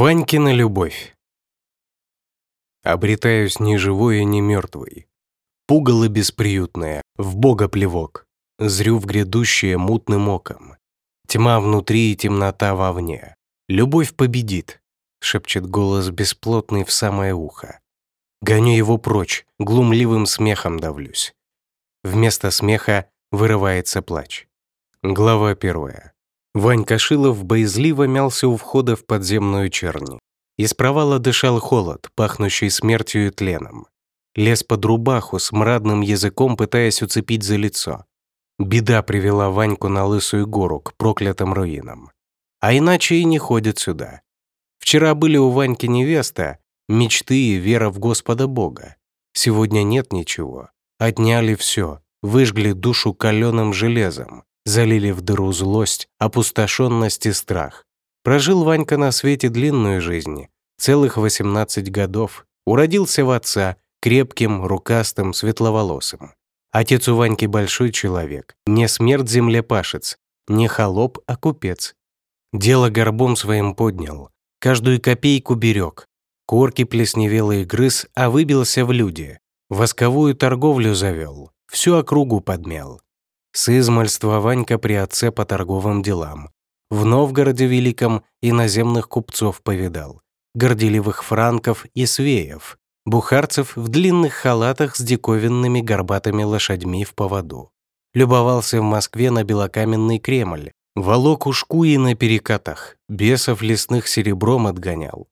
Ванькина любовь. Обретаюсь ни живой ни мертвый. Пугало бесприютное, в бога плевок. Зрю в грядущее мутным оком. Тьма внутри и темнота вовне. Любовь победит, шепчет голос бесплотный в самое ухо. Гоню его прочь, глумливым смехом давлюсь. Вместо смеха вырывается плач. Глава первая. Ванька Шилов боязливо мялся у входа в подземную черни. Из провала дышал холод, пахнущий смертью и тленом. Лез под рубаху с мрадным языком, пытаясь уцепить за лицо. Беда привела Ваньку на Лысую гору к проклятым руинам. А иначе и не ходит сюда. Вчера были у Ваньки невеста, мечты и вера в Господа Бога. Сегодня нет ничего. Отняли все, выжгли душу каленым железом залили в дыру злость, опустошенность и страх. Прожил Ванька на свете длинную жизнь, целых 18 годов, уродился в отца, крепким, рукастым, светловолосым. Отец у Ваньки большой человек, не смерть землепашец, не холоп, а купец. Дело горбом своим поднял, каждую копейку берег, корки плесневелый грыз, а выбился в люди, восковую торговлю завел, всю округу подмял. С измальства Ванька при отце по торговым делам. В Новгороде Великом иноземных купцов повидал, горделивых франков и свеев, бухарцев в длинных халатах с диковинными горбатыми лошадьми в поводу. Любовался в Москве на белокаменный Кремль, волок ушкуи на перекатах, бесов лесных серебром отгонял.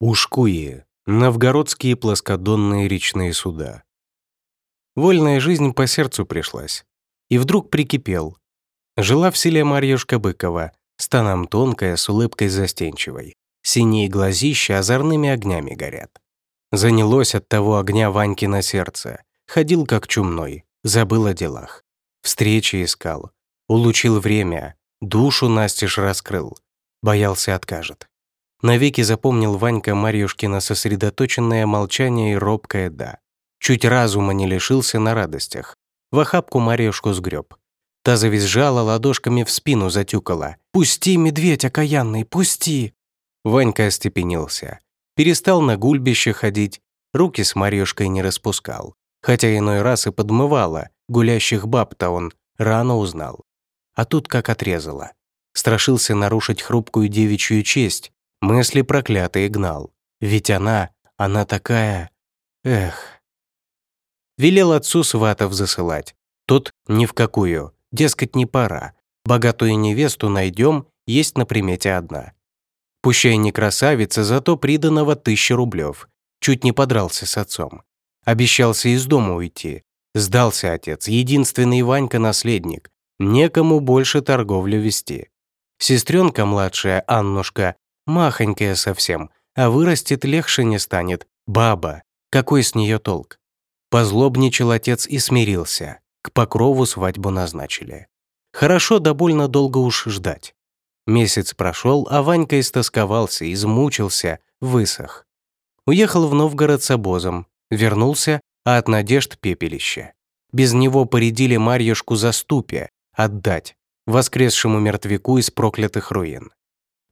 Ушкуи — новгородские плоскодонные речные суда. Вольная жизнь по сердцу пришлась и вдруг прикипел. Жила в селе Марьюшка Быкова, станом тонкая, с улыбкой застенчивой. Синие глазища озорными огнями горят. Занялось от того огня Ваньки на сердце. Ходил как чумной, забыл о делах. Встречи искал. Улучил время, душу настежь раскрыл. Боялся откажет. Навеки запомнил Ванька Марьюшкина сосредоточенное молчание и робкое «да». Чуть разума не лишился на радостях. В охапку Марьюшку сгреб. Та завизжала, ладошками в спину затюкала. «Пусти, медведь окаянный, пусти!» Ванька остепенился. Перестал на гульбище ходить, руки с Марьюшкой не распускал. Хотя иной раз и подмывало, гулящих баб-то он рано узнал. А тут как отрезало. Страшился нарушить хрупкую девичью честь, мысли проклятые гнал. Ведь она, она такая... Эх... Велел отцу сватов засылать. Тот ни в какую, дескать, не пора. Богатую невесту найдем, есть на примете одна. Пущай не красавица, зато приданного тысяча рублев. Чуть не подрался с отцом. Обещался из дома уйти. Сдался отец, единственный Ванька-наследник. Некому больше торговлю вести. Сестренка младшая, Аннушка, махонькая совсем, а вырастет легче не станет. Баба, какой с нее толк? Позлобничал отец и смирился. К покрову свадьбу назначили. Хорошо да больно долго уж ждать. Месяц прошел, а Ванька истосковался, измучился, высох. Уехал в Новгород с обозом, вернулся, а от надежд пепелище. Без него поредили Марьюшку за ступе, отдать, воскресшему мертвяку из проклятых руин.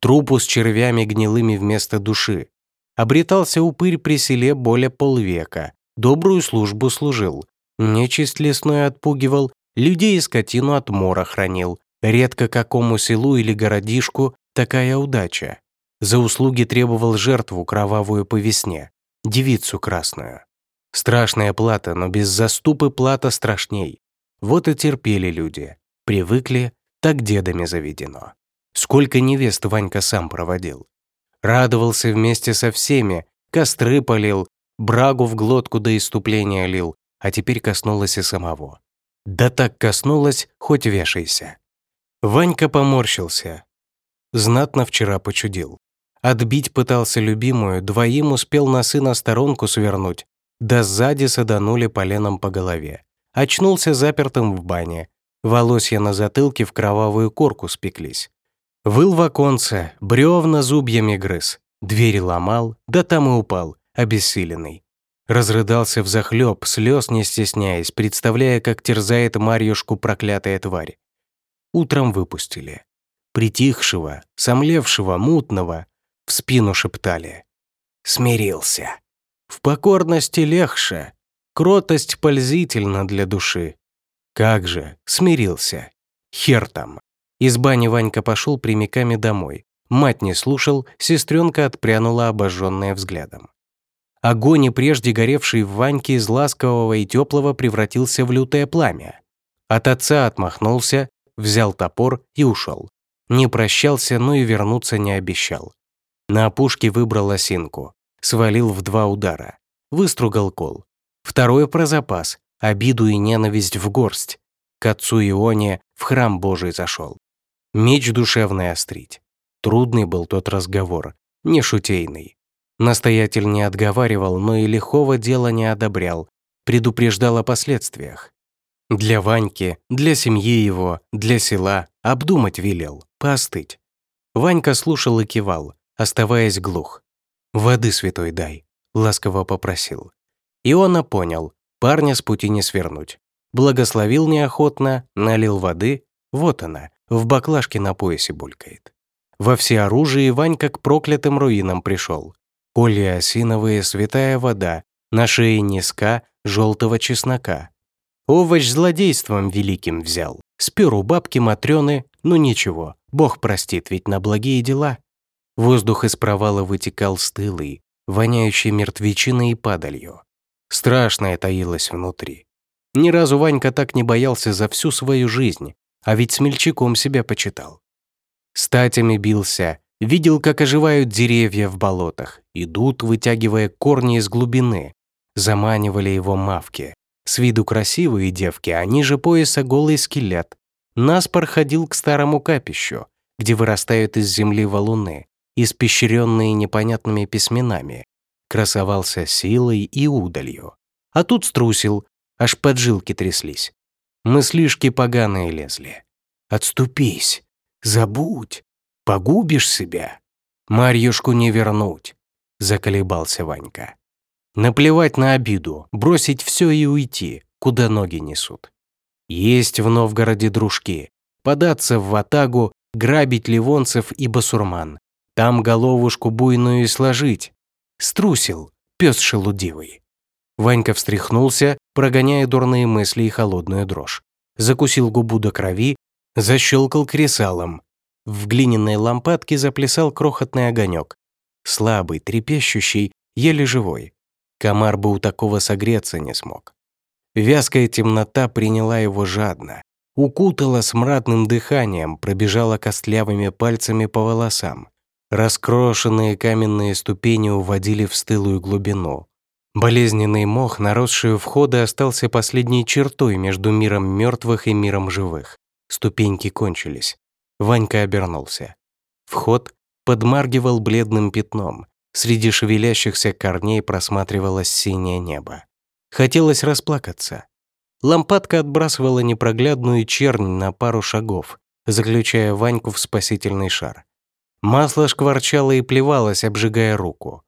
Трупу с червями гнилыми вместо души. Обретался упырь при селе более полвека, добрую службу служил, нечисть лесной отпугивал, людей и скотину от мора хранил. Редко какому селу или городишку такая удача. За услуги требовал жертву кровавую по весне, девицу красную. Страшная плата, но без заступы плата страшней. Вот и терпели люди. Привыкли, так дедами заведено. Сколько невест Ванька сам проводил. Радовался вместе со всеми, костры полил, брагу в глотку до иступления лил, а теперь коснулась и самого. Да так коснулась, хоть вешайся. Ванька поморщился. Знатно вчера почудил. Отбить пытался любимую, двоим успел на сына сторонку свернуть, да сзади саданули поленом по голове. Очнулся запертым в бане. Волосья на затылке в кровавую корку спеклись. Выл в оконце, бревна зубьями грыз. Двери ломал, да там и упал, обессиленный. Разрыдался в захлеб, слез не стесняясь, представляя, как терзает Марьюшку проклятая тварь. Утром выпустили. Притихшего, сомлевшего, мутного. в спину шептали. Смирился. В покорности легче, кротость пользительна для души. Как же, смирился. Хер там. Из бани Ванька пошел прямиками домой. Мать не слушал, сестренка отпрянула обожженная взглядом. Огонь, прежде горевший в Ваньке из ласкового и теплого, превратился в лютое пламя. От отца отмахнулся, взял топор и ушел. Не прощался, но и вернуться не обещал. На опушке выбрал осинку, свалил в два удара, выстругал кол. Второе про запас, обиду и ненависть в горсть. К отцу Ионе в храм Божий зашел. Меч душевный острить. Трудный был тот разговор, не шутейный. Настоятель не отговаривал, но и лихого дела не одобрял, предупреждал о последствиях. Для Ваньки, для семьи его, для села обдумать велел, поостыть. Ванька слушал и кивал, оставаясь глух. «Воды святой дай», — ласково попросил. Иона понял, парня с пути не свернуть. Благословил неохотно, налил воды, вот она, в баклажке на поясе булькает. Во всеоружии Ванька к проклятым руинам пришел. Колья осиновые, святая вода, на шее низка желтого чеснока. Овощ злодейством великим взял. Спер у бабки Матрёны, ну ничего, Бог простит, ведь на благие дела. Воздух из провала вытекал стылый, воняющий мертвечиной и падалью. Страшное таилось внутри. Ни разу Ванька так не боялся за всю свою жизнь, а ведь смельчаком себя почитал. Статями бился, видел, как оживают деревья в болотах, идут, вытягивая корни из глубины, заманивали его мавки, с виду красивые девки, а ниже пояса голый скелет. Наспор ходил к старому капищу, где вырастают из земли валуны, испещренные непонятными письменами. Красовался силой и удалью. А тут струсил, аж поджилки тряслись. Мыслишки поганые лезли. «Отступись! Забудь! Погубишь себя! Марьюшку не вернуть!» Заколебался Ванька. Наплевать на обиду, бросить все и уйти, куда ноги несут. Есть в Новгороде дружки, податься в ватагу, грабить ливонцев и басурман, там головушку буйную и сложить. Струсил, пес шелудивый. Ванька встряхнулся, прогоняя дурные мысли и холодную дрожь. Закусил губу до крови, защелкал кресалом. В глиняной лампадке заплясал крохотный огонек. Слабый, трепещущий, еле живой. Комар бы у такого согреться не смог. Вязкая темнота приняла его жадно, укутала смрадным дыханием, пробежала костлявыми пальцами по волосам. Раскрошенные каменные ступени уводили в стылую глубину. Болезненный мох, наросший у входа, остался последней чертой между миром мертвых и миром живых. Ступеньки кончились. Ванька обернулся. Вход подмаргивал бледным пятном, Среди шевелящихся корней просматривалось синее небо. Хотелось расплакаться. Лампадка отбрасывала непроглядную чернь на пару шагов, заключая Ваньку в спасительный шар. Масло шкварчало и плевалось, обжигая руку.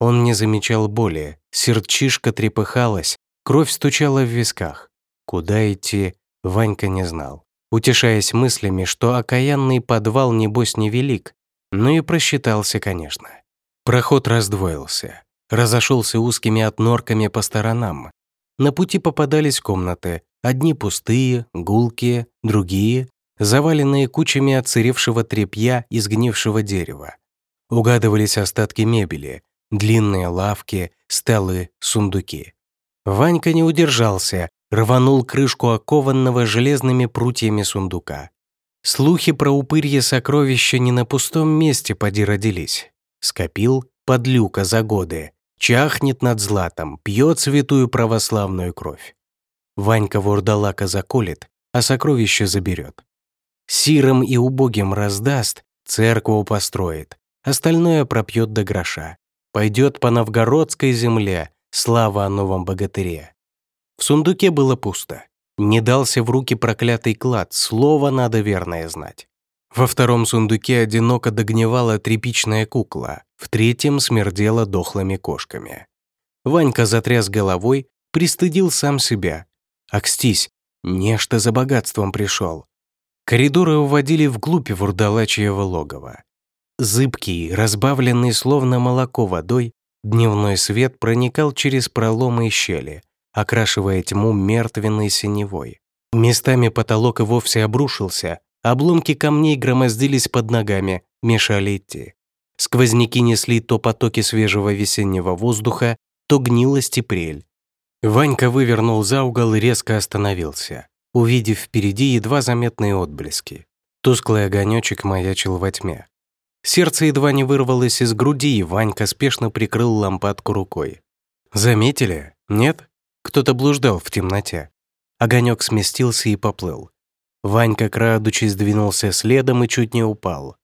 Он не замечал боли, сердчишка трепыхалась, кровь стучала в висках. Куда идти, Ванька не знал, утешаясь мыслями, что окаянный подвал небось невелик, но и просчитался, конечно. Проход раздвоился, разошелся узкими отнорками по сторонам. На пути попадались комнаты, одни пустые, гулкие, другие — заваленные кучами отсыревшего тряпья и сгнившего дерева. Угадывались остатки мебели, длинные лавки, столы, сундуки. Ванька не удержался, рванул крышку окованного железными прутьями сундука. Слухи про упырье сокровища не на пустом месте поди родились. Скопил подлюка за годы, чахнет над златом, пьет святую православную кровь. Ванька вурдалака заколет, а сокровище заберет. Сирым и убогим раздаст, церкву построит, остальное пропьет до гроша. Пойдет по новгородской земле, слава о новом богатыре. В сундуке было пусто. Не дался в руки проклятый клад, слово надо верное знать. Во втором сундуке одиноко догнивала тряпичная кукла, в третьем смердела дохлыми кошками. Ванька затряс головой, пристыдил сам себя. Акстись, нечто за богатством пришел. Коридоры уводили вглубь вурдалачьего логова. Зыбкий, разбавленный словно молоко водой, дневной свет проникал через проломы и щели, окрашивая тьму мертвенной синевой. Местами потолок и вовсе обрушился, обломки камней громоздились под ногами, мешали идти. Сквозняки несли то потоки свежего весеннего воздуха, то гнилость и прель. Ванька вывернул за угол и резко остановился, увидев впереди едва заметные отблески. Тусклый огонечек маячил во тьме. Сердце едва не вырвалось из груди, и Ванька спешно прикрыл лампадку рукой. «Заметили? Нет?» Кто-то блуждал в темноте. Огонек сместился и поплыл. Ванька, крадучись, двинулся следом и чуть не упал.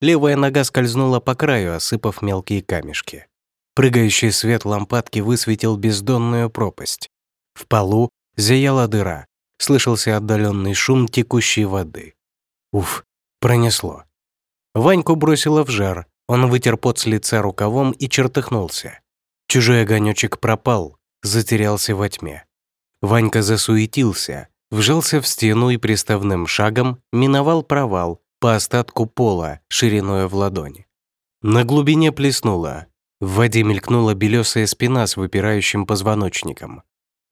Левая нога скользнула по краю, осыпав мелкие камешки. Прыгающий свет лампадки высветил бездонную пропасть. В полу зияла дыра, слышался отдаленный шум текущей воды. Уф, пронесло. Ваньку бросило в жар, он вытер пот с лица рукавом и чертыхнулся. Чужой огонечек пропал, затерялся во тьме. Ванька засуетился, вжался в стену и приставным шагом миновал провал по остатку пола шириной в ладони. На глубине плеснуло. В воде мелькнула белесая спина с выпирающим позвоночником.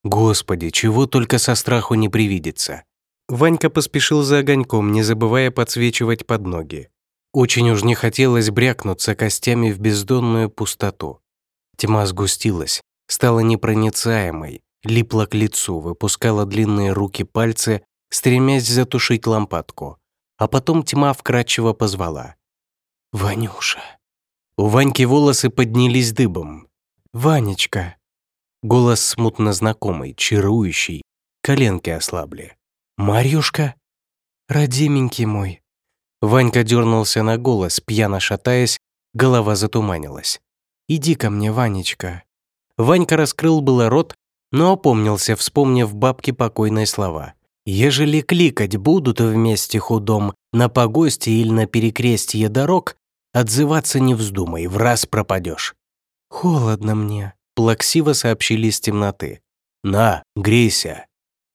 Господи, чего только со страху не привидится. Ванька поспешил за огоньком, не забывая подсвечивать под ноги. Очень уж не хотелось брякнуться костями в бездонную пустоту. Тьма сгустилась, стала непроницаемой, липла к лицу, выпускала длинные руки-пальцы, стремясь затушить лампадку. А потом тьма вкрадчиво позвала. «Ванюша». У Ваньки волосы поднялись дыбом. «Ванечка». Голос смутно знакомый, чарующий. Коленки ослабли. «Марьюшка?» «Родименький мой». Ванька дернулся на голос, пьяно шатаясь, голова затуманилась. «Иди ко мне, Ванечка». Ванька раскрыл было рот, но опомнился, вспомнив бабки покойные слова. «Ежели кликать будут вместе худом на погосте или на перекрестье дорог, отзываться не вздумай, в раз пропадешь». «Холодно мне», — плаксиво сообщили из темноты. «На, грейся».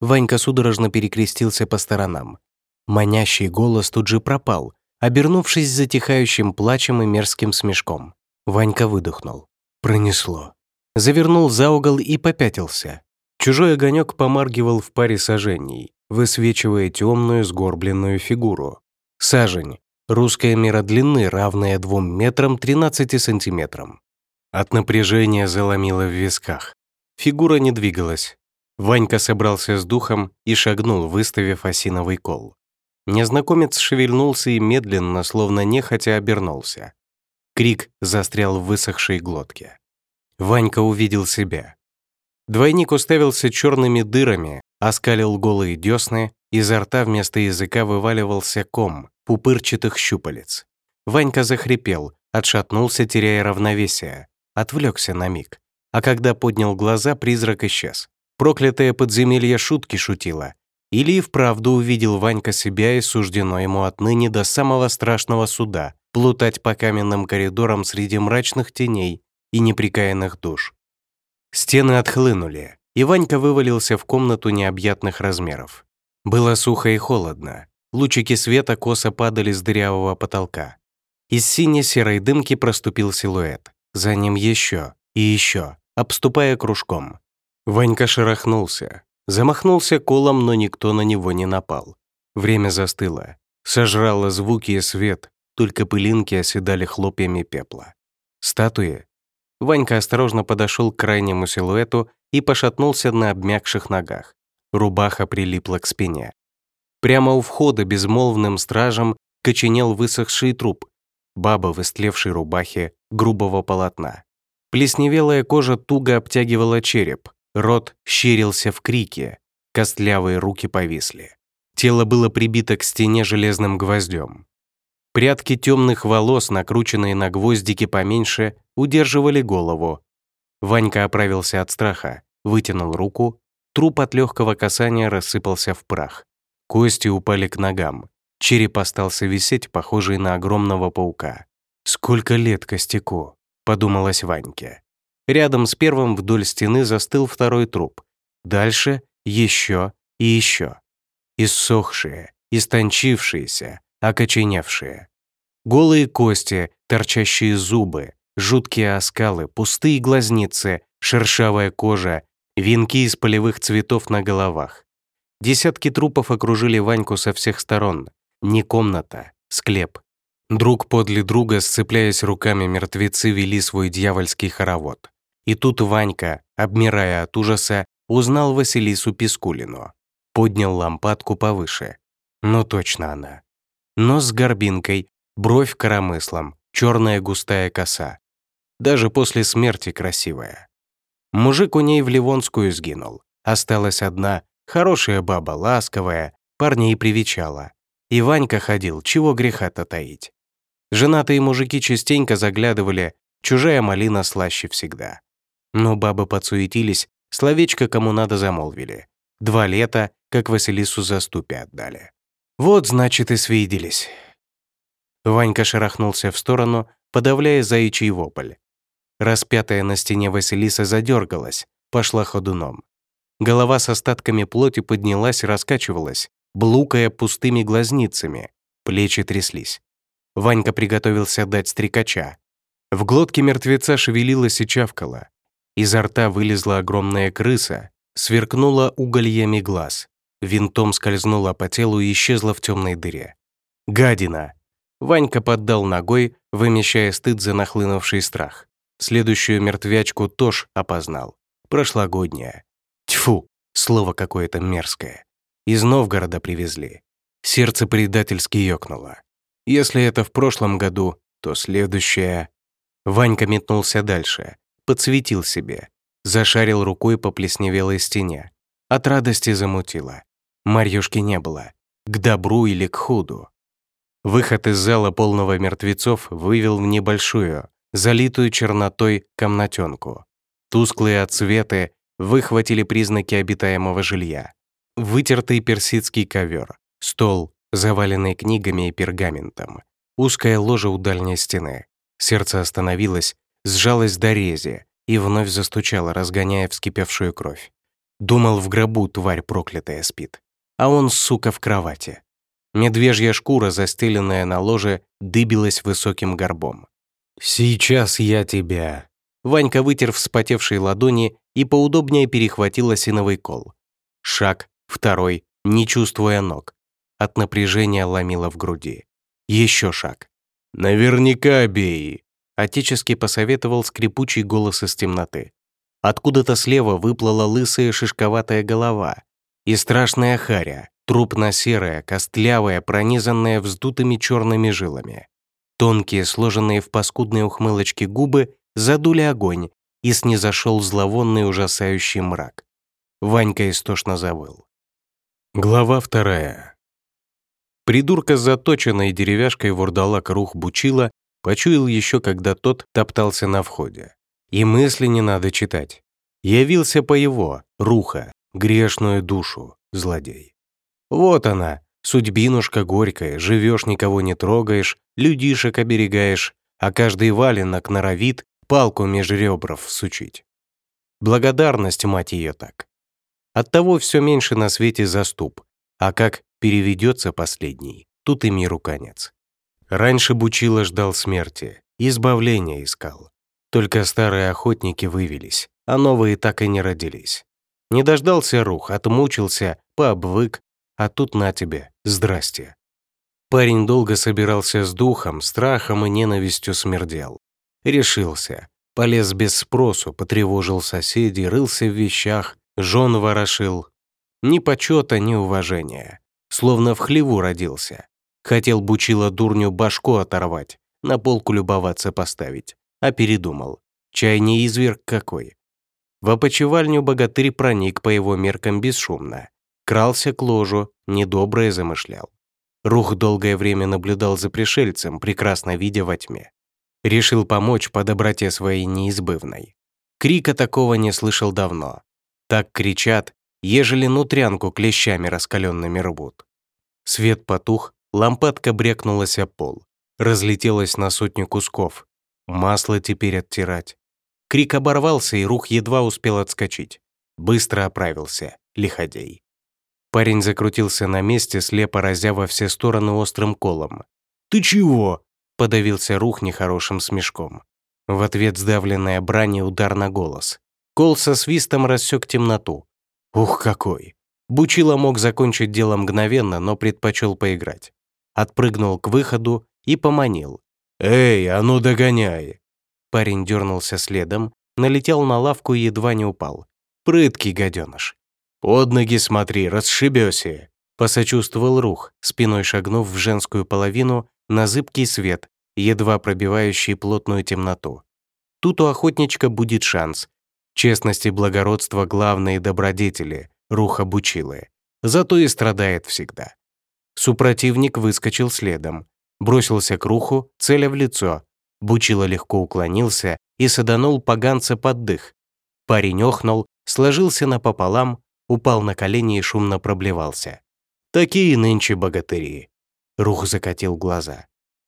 Ванька судорожно перекрестился по сторонам. Манящий голос тут же пропал, обернувшись затихающим плачем и мерзким смешком. Ванька выдохнул. Пронесло завернул за угол и попятился. Чужой огонек помаргивал в паре сажений, высвечивая темную сгорбленную фигуру. Сажень. Русская мера длины, равная 2 метрам 13 сантиметрам. От напряжения заломило в висках. Фигура не двигалась. Ванька собрался с духом и шагнул, выставив осиновый кол. Незнакомец шевельнулся и медленно, словно нехотя, обернулся. Крик застрял в высохшей глотке. Ванька увидел себя. Двойник уставился черными дырами, оскалил голые десны, изо рта вместо языка вываливался ком пупырчатых щупалец. Ванька захрипел, отшатнулся, теряя равновесие, отвлекся на миг. А когда поднял глаза, призрак исчез. Проклятое подземелье шутки шутило. Или и вправду увидел Ванька себя и суждено ему отныне до самого страшного суда плутать по каменным коридорам среди мрачных теней и неприкаянных душ. Стены отхлынули, и Ванька вывалился в комнату необъятных размеров. Было сухо и холодно. Лучики света косо падали с дырявого потолка. Из сине-серой дымки проступил силуэт. За ним еще и еще, обступая кружком. Ванька шарахнулся. Замахнулся колом, но никто на него не напал. Время застыло. Сожрало звуки и свет, только пылинки оседали хлопьями пепла. Статуи Ванька осторожно подошел к крайнему силуэту и пошатнулся на обмякших ногах. Рубаха прилипла к спине. Прямо у входа безмолвным стражем коченел высохший труп, баба в истлевшей рубахе грубого полотна. Плесневелая кожа туго обтягивала череп, рот щерился в крике, костлявые руки повисли. Тело было прибито к стене железным гвоздем. Прядки темных волос, накрученные на гвоздики поменьше, удерживали голову. Ванька оправился от страха, вытянул руку, труп от легкого касания рассыпался в прах. Кости упали к ногам. Череп остался висеть, похожий на огромного паука. «Сколько лет костяку?» — подумалось Ваньке. Рядом с первым вдоль стены застыл второй труп. Дальше еще и еще. Иссохшие, истончившиеся, окоченевшие. Голые кости, торчащие зубы, жуткие оскалы, пустые глазницы, шершавая кожа, венки из полевых цветов на головах. Десятки трупов окружили Ваньку со всех сторон. Не комната, склеп. Друг подле друга, сцепляясь руками, мертвецы вели свой дьявольский хоровод. И тут Ванька, обмирая от ужаса, узнал Василису Пискулину. Поднял лампадку повыше. Ну точно она. Нос с горбинкой, бровь коромыслом, черная густая коса. Даже после смерти красивая. Мужик у ней в Ливонскую сгинул. Осталась одна, хорошая баба, ласковая, парня и привечала. И Ванька ходил, чего греха-то таить. Женатые мужики частенько заглядывали, чужая малина слаще всегда. Но бабы подсуетились, словечко кому надо замолвили. Два лета, как Василису за ступи отдали. Вот, значит, и свиделись. Ванька шарахнулся в сторону, подавляя заячий вопль. Распятая на стене Василиса задергалась, пошла ходуном. Голова с остатками плоти поднялась и раскачивалась, блукая пустыми глазницами, плечи тряслись. Ванька приготовился дать стрекача. В глотке мертвеца шевелилась и чавкала. Изо рта вылезла огромная крыса, сверкнула угольями глаз, винтом скользнула по телу и исчезла в темной дыре. «Гадина!» Ванька поддал ногой, вымещая стыд за нахлынувший страх. Следующую мертвячку тоже опознал. Прошлогодняя. Тьфу, слово какое-то мерзкое. Из Новгорода привезли. Сердце предательски ёкнуло. Если это в прошлом году, то следующее... Ванька метнулся дальше, подсветил себе, зашарил рукой по плесневелой стене. От радости замутило. Марьюшки не было. К добру или к худу. Выход из зала полного мертвецов вывел в небольшую, залитую чернотой комнатенку. Тусклые отсветы выхватили признаки обитаемого жилья. Вытертый персидский ковер, стол, заваленный книгами и пергаментом, узкая ложа у дальней стены. Сердце остановилось, сжалось до рези и вновь застучало, разгоняя вскипевшую кровь. Думал, в гробу тварь проклятая спит. А он, сука, в кровати. Медвежья шкура, застеленная на ложе, дыбилась высоким горбом. «Сейчас я тебя...» Ванька вытер вспотевшие ладони и поудобнее перехватил осиновый кол. Шаг, второй, не чувствуя ног. От напряжения ломило в груди. Еще шаг. «Наверняка бей!» Отечески посоветовал скрипучий голос из темноты. Откуда-то слева выплыла лысая шишковатая голова и страшная харя, трупно-серая, костлявая, пронизанная вздутыми черными жилами. Тонкие, сложенные в паскудные ухмылочки губы задули огонь, и снизошел зловонный ужасающий мрак. Ванька истошно завыл. Глава вторая. Придурка с заточенной деревяшкой вурдалак рух бучила почуял еще, когда тот топтался на входе. И мысли не надо читать. Явился по его, руха, грешную душу, злодей. Вот она, судьбинушка горькая, живешь, никого не трогаешь, людишек оберегаешь, а каждый валенок норовит палку меж ребров сучить. Благодарность, мать ее, так. Оттого все меньше на свете заступ, а как переведется последний, тут и миру конец. Раньше Бучила ждал смерти, избавления искал. Только старые охотники вывелись, а новые так и не родились. Не дождался рух, отмучился, пообвык, а тут на тебе, здрасте. Парень долго собирался с духом, страхом и ненавистью смердел. Решился. Полез без спросу, потревожил соседей, рылся в вещах, жен ворошил. Ни почета, ни уважения. Словно в хлеву родился. Хотел бучила дурню башку оторвать, на полку любоваться поставить. А передумал. Чай не изверг какой. В опочивальню богатырь проник по его меркам бесшумно. Крался к ложу, недоброе замышлял. Рух долгое время наблюдал за пришельцем, прекрасно видя во тьме. Решил помочь по доброте своей неизбывной. Крика такого не слышал давно. Так кричат, ежели нутрянку клещами раскаленными рвут. Свет потух, лампадка брекнулась о пол. Разлетелась на сотню кусков. Масло теперь оттирать. Крик оборвался, и рух едва успел отскочить. Быстро оправился, лиходей. Парень закрутился на месте, слепо разя во все стороны острым колом. «Ты чего?» подавился рух нехорошим смешком. В ответ сдавленная брань и удар на голос. Кол со свистом рассек темноту. Ух, какой! Бучила мог закончить дело мгновенно, но предпочел поиграть. Отпрыгнул к выходу и поманил. «Эй, а ну догоняй!» Парень дернулся следом, налетел на лавку и едва не упал. Прыткий гаденыш. «Под ноги смотри, расшибёся!» Посочувствовал Рух, спиной шагнув в женскую половину на зыбкий свет, едва пробивающий плотную темноту. Тут у охотничка будет шанс. Честность и благородство — главные добродетели, Рух обучилы. Зато и страдает всегда. Супротивник выскочил следом, бросился к Руху, целя в лицо. Бучило легко уклонился и саданул поганца под дых. Парень охнул, сложился напополам, упал на колени и шумно проблевался. Такие нынче богатыри. Рух закатил глаза.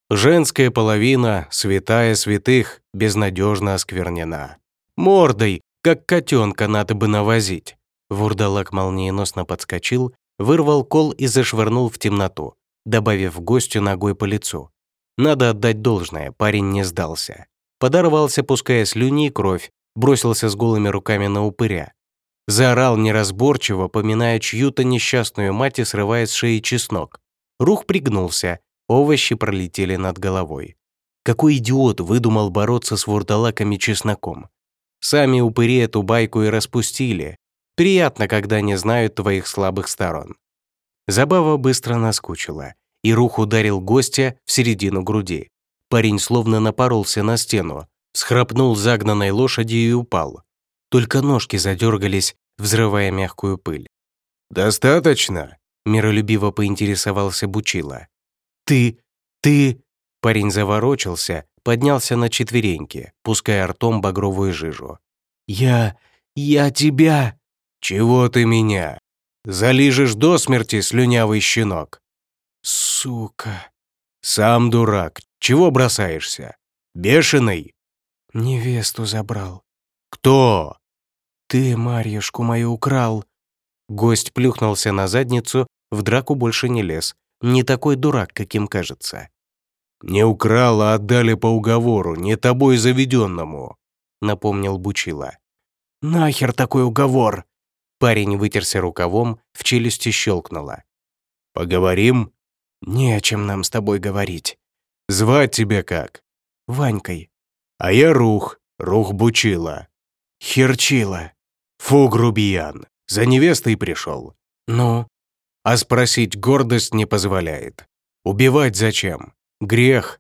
Женская половина, святая святых, безнадежно осквернена. Мордой, как котенка, надо бы навозить. Вурдалак молниеносно подскочил, вырвал кол и зашвырнул в темноту, добавив гостю ногой по лицу. Надо отдать должное, парень не сдался. Подорвался, пуская слюни и кровь, бросился с голыми руками на упыря. Заорал неразборчиво, поминая чью-то несчастную мать и срывая с шеи чеснок. Рух пригнулся, овощи пролетели над головой. Какой идиот выдумал бороться с вурдалаками чесноком? Сами упыри эту байку и распустили. Приятно, когда не знают твоих слабых сторон. Забава быстро наскучила, и Рух ударил гостя в середину груди. Парень словно напоролся на стену, схрапнул загнанной лошади и упал. Только ножки задергались, взрывая мягкую пыль. «Достаточно?» — миролюбиво поинтересовался Бучила. «Ты... ты...» Парень заворочился, поднялся на четвереньки, пуская ртом багровую жижу. «Я... я тебя...» «Чего ты меня? Залижешь до смерти, слюнявый щенок?» «Сука...» «Сам дурак. Чего бросаешься? Бешеный?» «Невесту забрал». «Кто?» «Ты Марьюшку мою украл!» Гость плюхнулся на задницу, в драку больше не лез. Не такой дурак, каким кажется. «Не украл, а отдали по уговору, не тобой заведенному», — напомнил Бучила. «Нахер такой уговор?» Парень вытерся рукавом, в челюсти щелкнуло. «Поговорим?» «Не о чем нам с тобой говорить». «Звать тебя как?» «Ванькой». «А я Рух, Рух Бучила». «Херчила». «Фу, грубиян, за невестой пришел». «Ну?» «А спросить гордость не позволяет. Убивать зачем? Грех».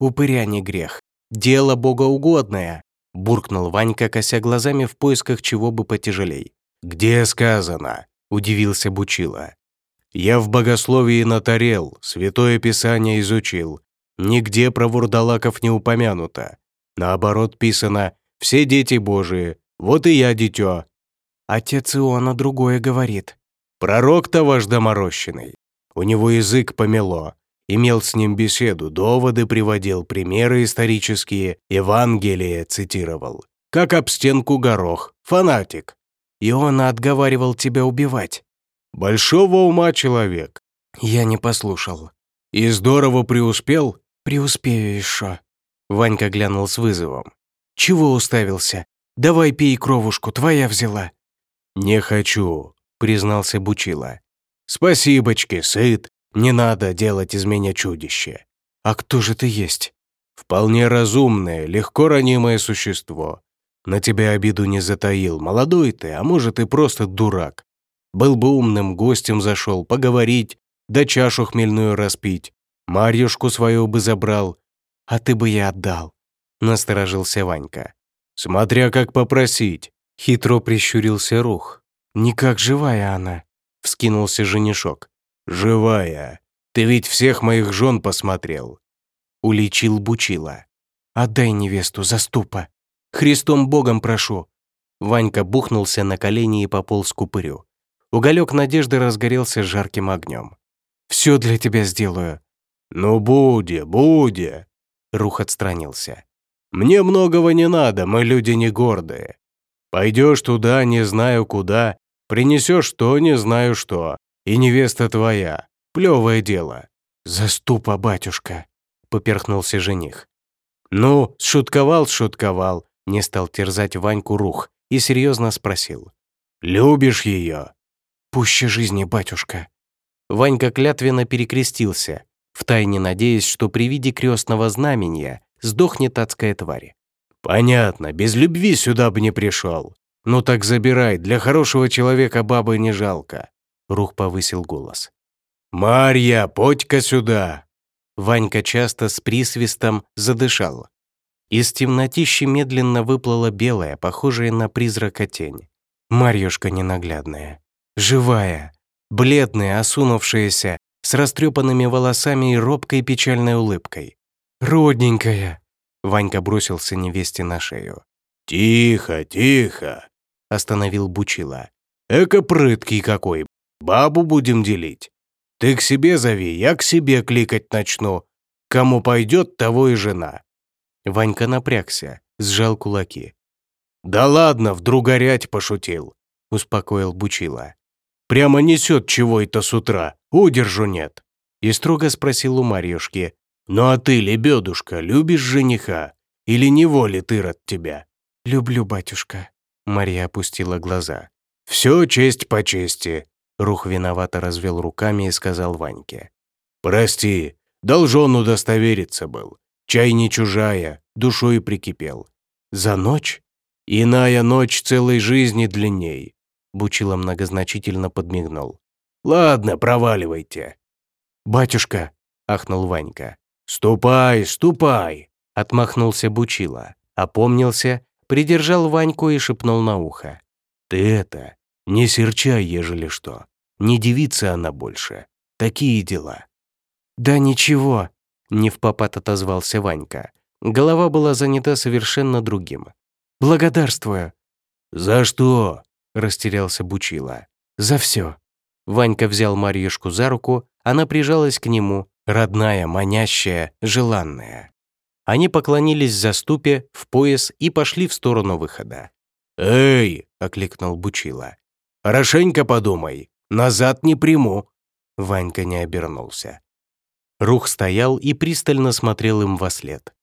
«Упыря не грех. Дело богоугодное», — буркнул Ванька, кося глазами в поисках чего бы потяжелей. «Где сказано?» — удивился Бучила. «Я в богословии натарел, святое писание изучил. Нигде про вурдалаков не упомянуто. Наоборот писано «все дети Божии». Вот и я дитё. Отец Иона другое говорит. Пророк-то ваш доморощенный. У него язык помело. Имел с ним беседу, доводы приводил, примеры исторические, Евангелие цитировал. Как об стенку горох. Фанатик. Иона отговаривал тебя убивать. Большого ума человек. Я не послушал. И здорово преуспел? Преуспею еще. Ванька глянул с вызовом. Чего уставился? Давай пей кровушку, твоя взяла. «Не хочу», — признался Бучила. «Спасибочки, сыт. Не надо делать из меня чудище». «А кто же ты есть?» «Вполне разумное, легко ранимое существо. На тебя обиду не затаил. Молодой ты, а может и просто дурак. Был бы умным, гостем зашел, поговорить, да чашу хмельную распить. Марьюшку свою бы забрал. А ты бы я отдал», — насторожился Ванька. «Смотря как попросить. Хитро прищурился Рух. «Никак живая она», — вскинулся женишок. «Живая. Ты ведь всех моих жен посмотрел». Уличил Бучила. «Отдай невесту, заступа. Христом Богом прошу». Ванька бухнулся на колени и пополз к упырю. Уголек надежды разгорелся жарким огнем. «Все для тебя сделаю». «Ну, буде, буде», — Рух отстранился. «Мне многого не надо, мы люди не гордые. Пойдешь туда, не знаю куда, принесешь то, не знаю что, и невеста твоя. Плевое дело. Заступа, батюшка, поперхнулся жених. «Ну, шутковал, шутковал», — не стал терзать Ваньку рух и серьезно спросил. «Любишь ее?» «Пуще жизни, батюшка». Ванька клятвенно перекрестился, втайне надеясь, что при виде крестного знамения сдохнет адская тварь. «Понятно, без любви сюда бы не пришел. Ну так забирай, для хорошего человека бабы не жалко». Рух повысил голос. «Марья, подь-ка сюда!» Ванька часто с присвистом задышал. Из темнотищи медленно выплыла белая, похожая на призрака тень. Марьюшка ненаглядная. Живая, бледная, осунувшаяся, с растрепанными волосами и робкой печальной улыбкой. «Родненькая!» Ванька бросился невесте на шею. «Тихо, тихо!» Остановил Бучила. «Эко прыткий какой! Бабу будем делить. Ты к себе зови, я к себе кликать начну. Кому пойдет, того и жена». Ванька напрягся, сжал кулаки. «Да ладно, вдруг горять пошутил», — успокоил Бучила. «Прямо несет чего это с утра, удержу нет». И строго спросил у Марьюшки, «Ну а ты, лебедушка, любишь жениха? Или не волит Ирод тебя?» «Люблю, батюшка», — Марья опустила глаза. «Все честь по чести», — Рух виновато развел руками и сказал Ваньке. «Прости, должен удостовериться был. Чай не чужая, душой прикипел. За ночь? Иная ночь целой жизни длинней», — Бучила многозначительно подмигнул. «Ладно, проваливайте». «Батюшка», — ахнул Ванька. «Ступай, ступай!» — отмахнулся Бучила, опомнился, придержал Ваньку и шепнул на ухо. «Ты это, не серчай, ежели что. Не девица она больше. Такие дела». «Да ничего», — не в попад отозвался Ванька. Голова была занята совершенно другим. «Благодарствую». «За что?» — растерялся Бучила. «За все». Ванька взял Марьюшку за руку, она прижалась к нему, родная, манящая, желанная. Они поклонились за ступе, в пояс и пошли в сторону выхода. «Эй!» — окликнул Бучила. «Хорошенько подумай, назад не приму!» Ванька не обернулся. Рух стоял и пристально смотрел им во след.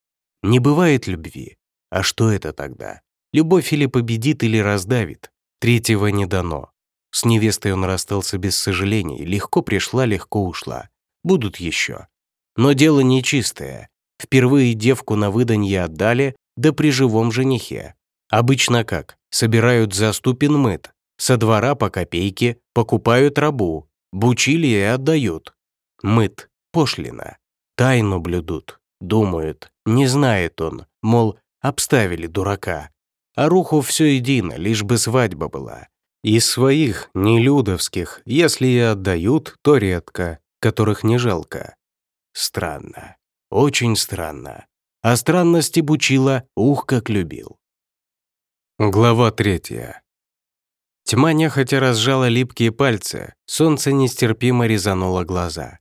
Не бывает любви. А что это тогда? Любовь или победит, или раздавит. Третьего не дано. С невестой он расстался без сожалений, легко пришла, легко ушла будут еще. Но дело нечистое. Впервые девку на выданье отдали, да при живом женихе. Обычно как? Собирают за ступин мыт, со двора по копейке, покупают рабу, бучили и отдают. Мыт, пошлина. Тайну блюдут, думают, не знает он, мол, обставили дурака. А руху все едино, лишь бы свадьба была. Из своих, нелюдовских, если и отдают, то редко которых не жалко. Странно. Очень странно. А странности Бучила ух как любил. Глава третья. Тьма нехотя разжала липкие пальцы, солнце нестерпимо резануло глаза.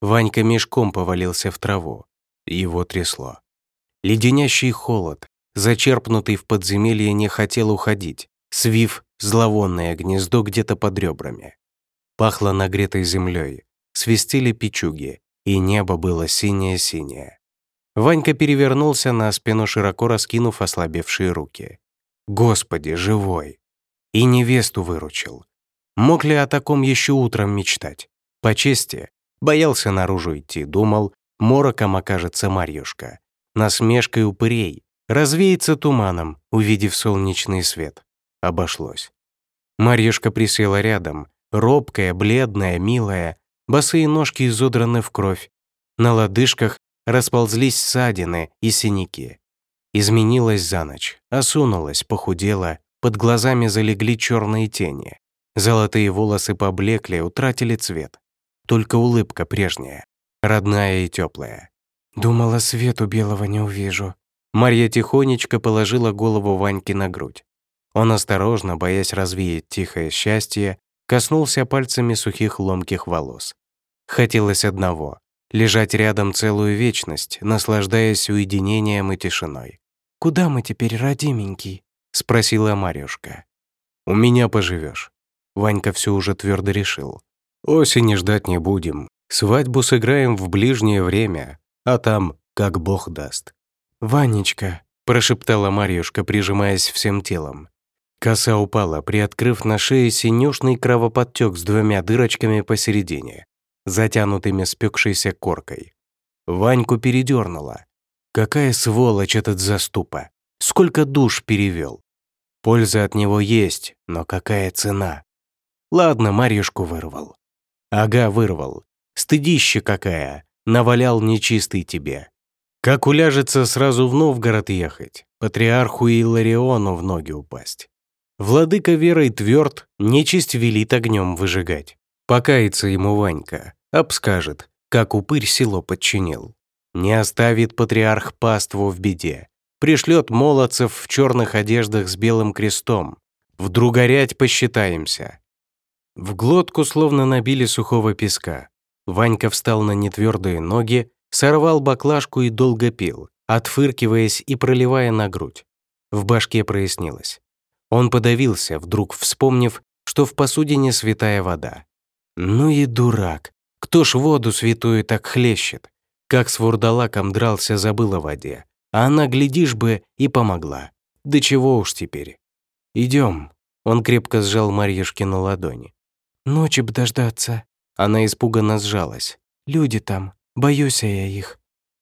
Ванька мешком повалился в траву. Его трясло. Леденящий холод, зачерпнутый в подземелье, не хотел уходить, свив зловонное гнездо где-то под ребрами. Пахло нагретой землей, свистели печуги, и небо было синее-синее. Ванька перевернулся на спину, широко раскинув ослабевшие руки. «Господи, живой!» И невесту выручил. Мог ли о таком еще утром мечтать? По чести, боялся наружу идти, думал, мороком окажется Марьюшка. Насмешкой упырей, развеется туманом, увидев солнечный свет. Обошлось. Марьюшка присела рядом, робкая, бледная, милая, босые ножки изодраны в кровь, на лодыжках расползлись ссадины и синяки. Изменилась за ночь, осунулась, похудела, под глазами залегли черные тени. Золотые волосы поблекли, утратили цвет. Только улыбка прежняя, родная и теплая. Думала, свету белого не увижу. Марья тихонечко положила голову Ваньки на грудь. Он осторожно, боясь развеять тихое счастье, коснулся пальцами сухих ломких волос. Хотелось одного — лежать рядом целую вечность, наслаждаясь уединением и тишиной. «Куда мы теперь, родименький?» — спросила Марюшка. «У меня поживешь. Ванька все уже твердо решил. «Осени ждать не будем. Свадьбу сыграем в ближнее время, а там как Бог даст. «Ванечка», — прошептала Марьюшка, прижимаясь всем телом. Коса упала, приоткрыв на шее синюшный кровоподтек с двумя дырочками посередине, затянутыми спекшейся коркой. Ваньку передернула. Какая сволочь этот заступа! Сколько душ перевел! Польза от него есть, но какая цена? Ладно, Марьюшку вырвал. Ага, вырвал. Стыдище какая! Навалял нечистый тебе. Как уляжется сразу в Новгород ехать, патриарху Илариону в ноги упасть. Владыка верой тверд, нечисть велит огнем выжигать. Покается ему Ванька, обскажет, как упырь село подчинил. Не оставит патриарх паству в беде. Пришлет молодцев в черных одеждах с белым крестом. Вдруг горять посчитаемся. В глотку словно набили сухого песка. Ванька встал на нетвердые ноги, сорвал баклажку и долго пил, отфыркиваясь и проливая на грудь. В башке прояснилось. Он подавился, вдруг вспомнив, что в посудине святая вода. Ну и дурак. Кто ж воду святую так хлещет? Как с вурдалаком дрался, забыл о воде. А она, глядишь бы, и помогла. Да чего уж теперь. Идем. Он крепко сжал Марьюшкину ладони. «Ночи б дождаться». Она испуганно сжалась. «Люди там. Боюсь я их».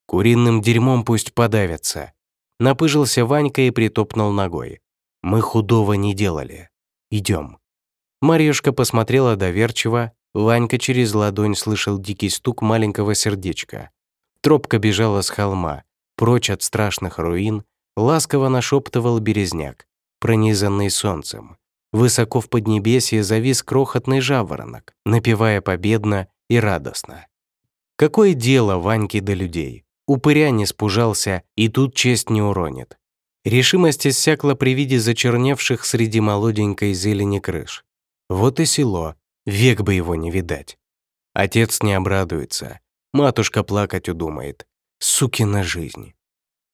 «Куриным дерьмом пусть подавятся». Напыжился Ванька и притопнул ногой. Мы худого не делали. Идем. Марьюшка посмотрела доверчиво, Ванька через ладонь слышал дикий стук маленького сердечка. Тропка бежала с холма, прочь от страшных руин, ласково нашептывал березняк, пронизанный солнцем. Высоко в поднебесье завис крохотный жаворонок, напевая победно и радостно. Какое дело Ваньке до людей? Упыря не спужался и тут честь не уронит. Решимость иссякла при виде зачерневших среди молоденькой зелени крыш. Вот и село, век бы его не видать. Отец не обрадуется, матушка плакать удумает. Сукина жизнь.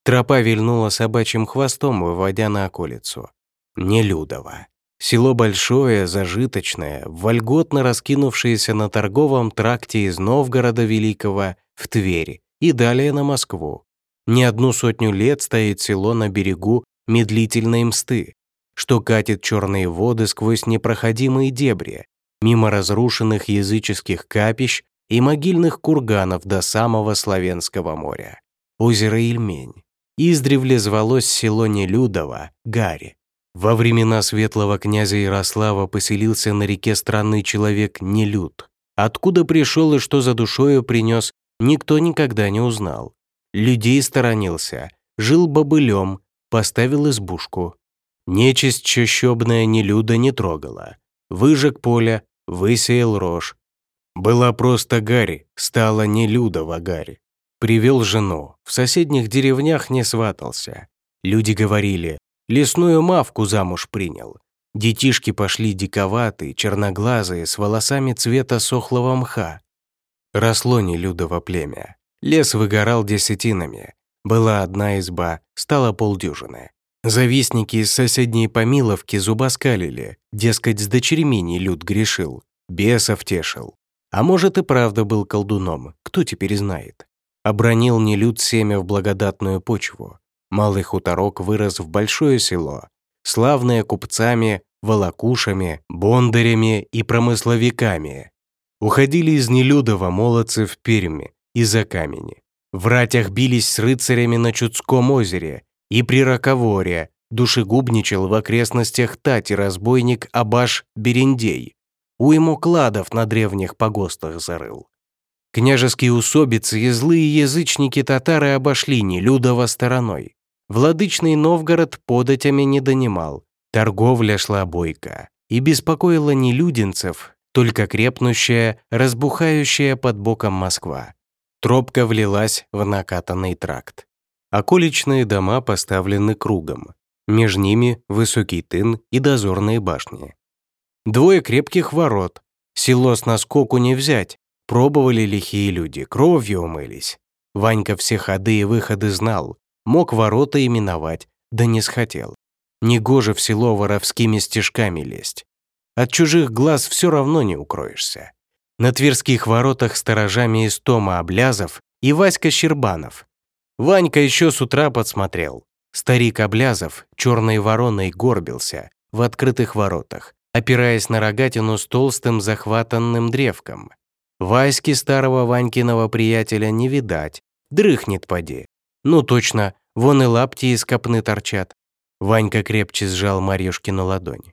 Тропа вильнула собачьим хвостом, выводя на околицу. Нелюдово. Село большое, зажиточное, вольготно раскинувшееся на торговом тракте из Новгорода Великого в Твери и далее на Москву. Не одну сотню лет стоит село на берегу медлительной мсты, что катит черные воды сквозь непроходимые дебри, мимо разрушенных языческих капищ и могильных курганов до самого Славянского моря. Озеро Ильмень. Издревле звалось село Нелюдово, Гарри. Во времена светлого князя Ярослава поселился на реке странный человек Нелюд. Откуда пришел и что за душою принес, никто никогда не узнал людей сторонился, жил бобылем, поставил избушку. Нечисть чащобная нелюда не трогала. Выжег поле, высеял рожь. Была просто Гарри, стала нелюдова Гарри. Привел жену, в соседних деревнях не сватался. Люди говорили, лесную мавку замуж принял. Детишки пошли диковатые, черноглазые, с волосами цвета сохлого мха. Росло нелюдово племя. Лес выгорал десятинами. Была одна изба, стало полдюжины. Завистники из соседней Помиловки зубоскалили, дескать, с дочерьми не люд грешил, бесов тешил. А может и правда был колдуном, кто теперь знает. Обронил нелюд семя в благодатную почву. Малый хуторок вырос в большое село, славное купцами, волокушами, бондарями и промысловиками. Уходили из Нелюдова молодцы в Перми, и за камени. В ратях бились с рыцарями на Чудском озере и при Раковоре, душегубничал в окрестностях Тати разбойник Абаш Берендей. Уйму кладов на древних погостах зарыл. Княжеские усобицы и злые язычники татары обошли Нелюдова стороной. Владычный Новгород податями не донимал, торговля шла бойко, и беспокоила не людинцев, только крепнущая, разбухающая под боком Москва. Тропка влилась в накатанный тракт. Околичные дома поставлены кругом. Между ними высокий тын и дозорные башни. Двое крепких ворот. Село с наскоку не взять. Пробовали лихие люди, кровью умылись. Ванька все ходы и выходы знал. Мог ворота именовать, да не схотел. Негоже в село воровскими стежками лезть. От чужих глаз все равно не укроешься. На Тверских воротах сторожами из Тома Облязов и Васька Щербанов. Ванька еще с утра подсмотрел. Старик Облязов, черной вороной, горбился в открытых воротах, опираясь на рогатину с толстым захватанным древком. Васьки старого Ванькиного приятеля не видать, дрыхнет поди. Ну точно, вон и лапти из копны торчат. Ванька крепче сжал Марьюшкину ладонь.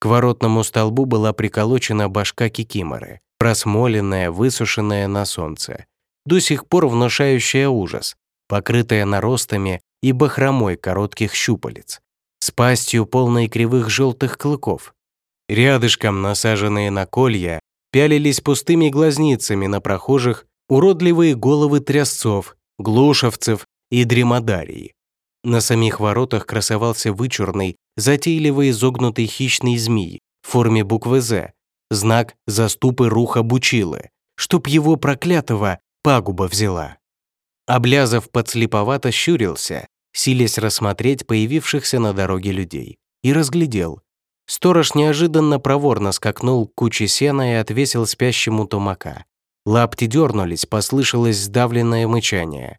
К воротному столбу была приколочена башка кикиморы, просмоленная, высушенная на солнце, до сих пор внушающая ужас, покрытая наростами и бахромой коротких щупалец, с пастью полной кривых желтых клыков. Рядышком, насаженные на колья, пялились пустыми глазницами на прохожих уродливые головы трясцов, глушевцев и дремодарий. На самих воротах красовался вычурный, затейливо изогнутый хищный змей в форме буквы «З», знак заступы руха Бучилы, чтоб его проклятого пагуба взяла. Облязов подслеповато щурился, силясь рассмотреть появившихся на дороге людей, и разглядел. Сторож неожиданно проворно скакнул к куче сена и отвесил спящему тумака. Лапти дернулись, послышалось сдавленное мычание.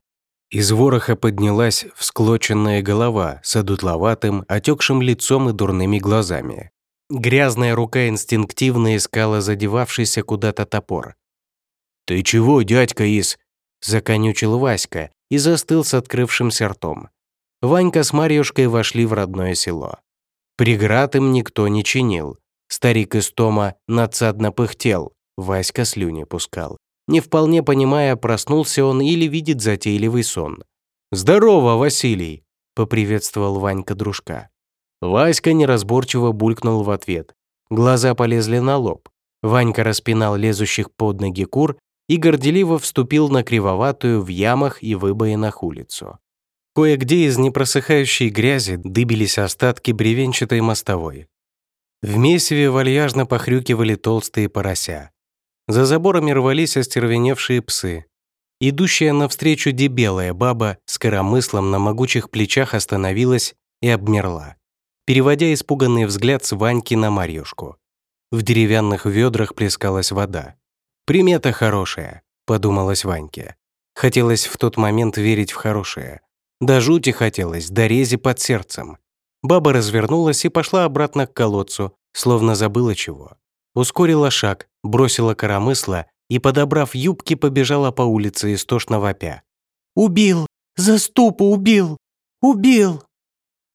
Из вороха поднялась всклоченная голова с одутловатым, отекшим лицом и дурными глазами. Грязная рука инстинктивно искала задевавшийся куда-то топор. «Ты чего, дядька Ис?» – законючил Васька и застыл с открывшимся ртом. Ванька с Марьюшкой вошли в родное село. Преград им никто не чинил. Старик из Тома надсадно пыхтел, Васька слюни пускал. Не вполне понимая, проснулся он или видит затейливый сон. «Здорово, Василий!» – поприветствовал Ванька дружка. Васька неразборчиво булькнул в ответ. Глаза полезли на лоб. Ванька распинал лезущих под ноги кур и горделиво вступил на кривоватую в ямах и выбоинах улицу. Кое-где из непросыхающей грязи дыбились остатки бревенчатой мостовой. В месиве вальяжно похрюкивали толстые порося. За заборами рвались остервеневшие псы. Идущая навстречу дебелая баба с коромыслом на могучих плечах остановилась и обмерла, переводя испуганный взгляд с Ваньки на Марьюшку. В деревянных ведрах плескалась вода. «Примета хорошая», — подумалось Ваньке. Хотелось в тот момент верить в хорошее. До жути хотелось, до рези под сердцем. Баба развернулась и пошла обратно к колодцу, словно забыла чего. Ускорила шаг, бросила коромысла и, подобрав юбки, побежала по улице истошно вопя. «Убил! Заступа убил! Убил!»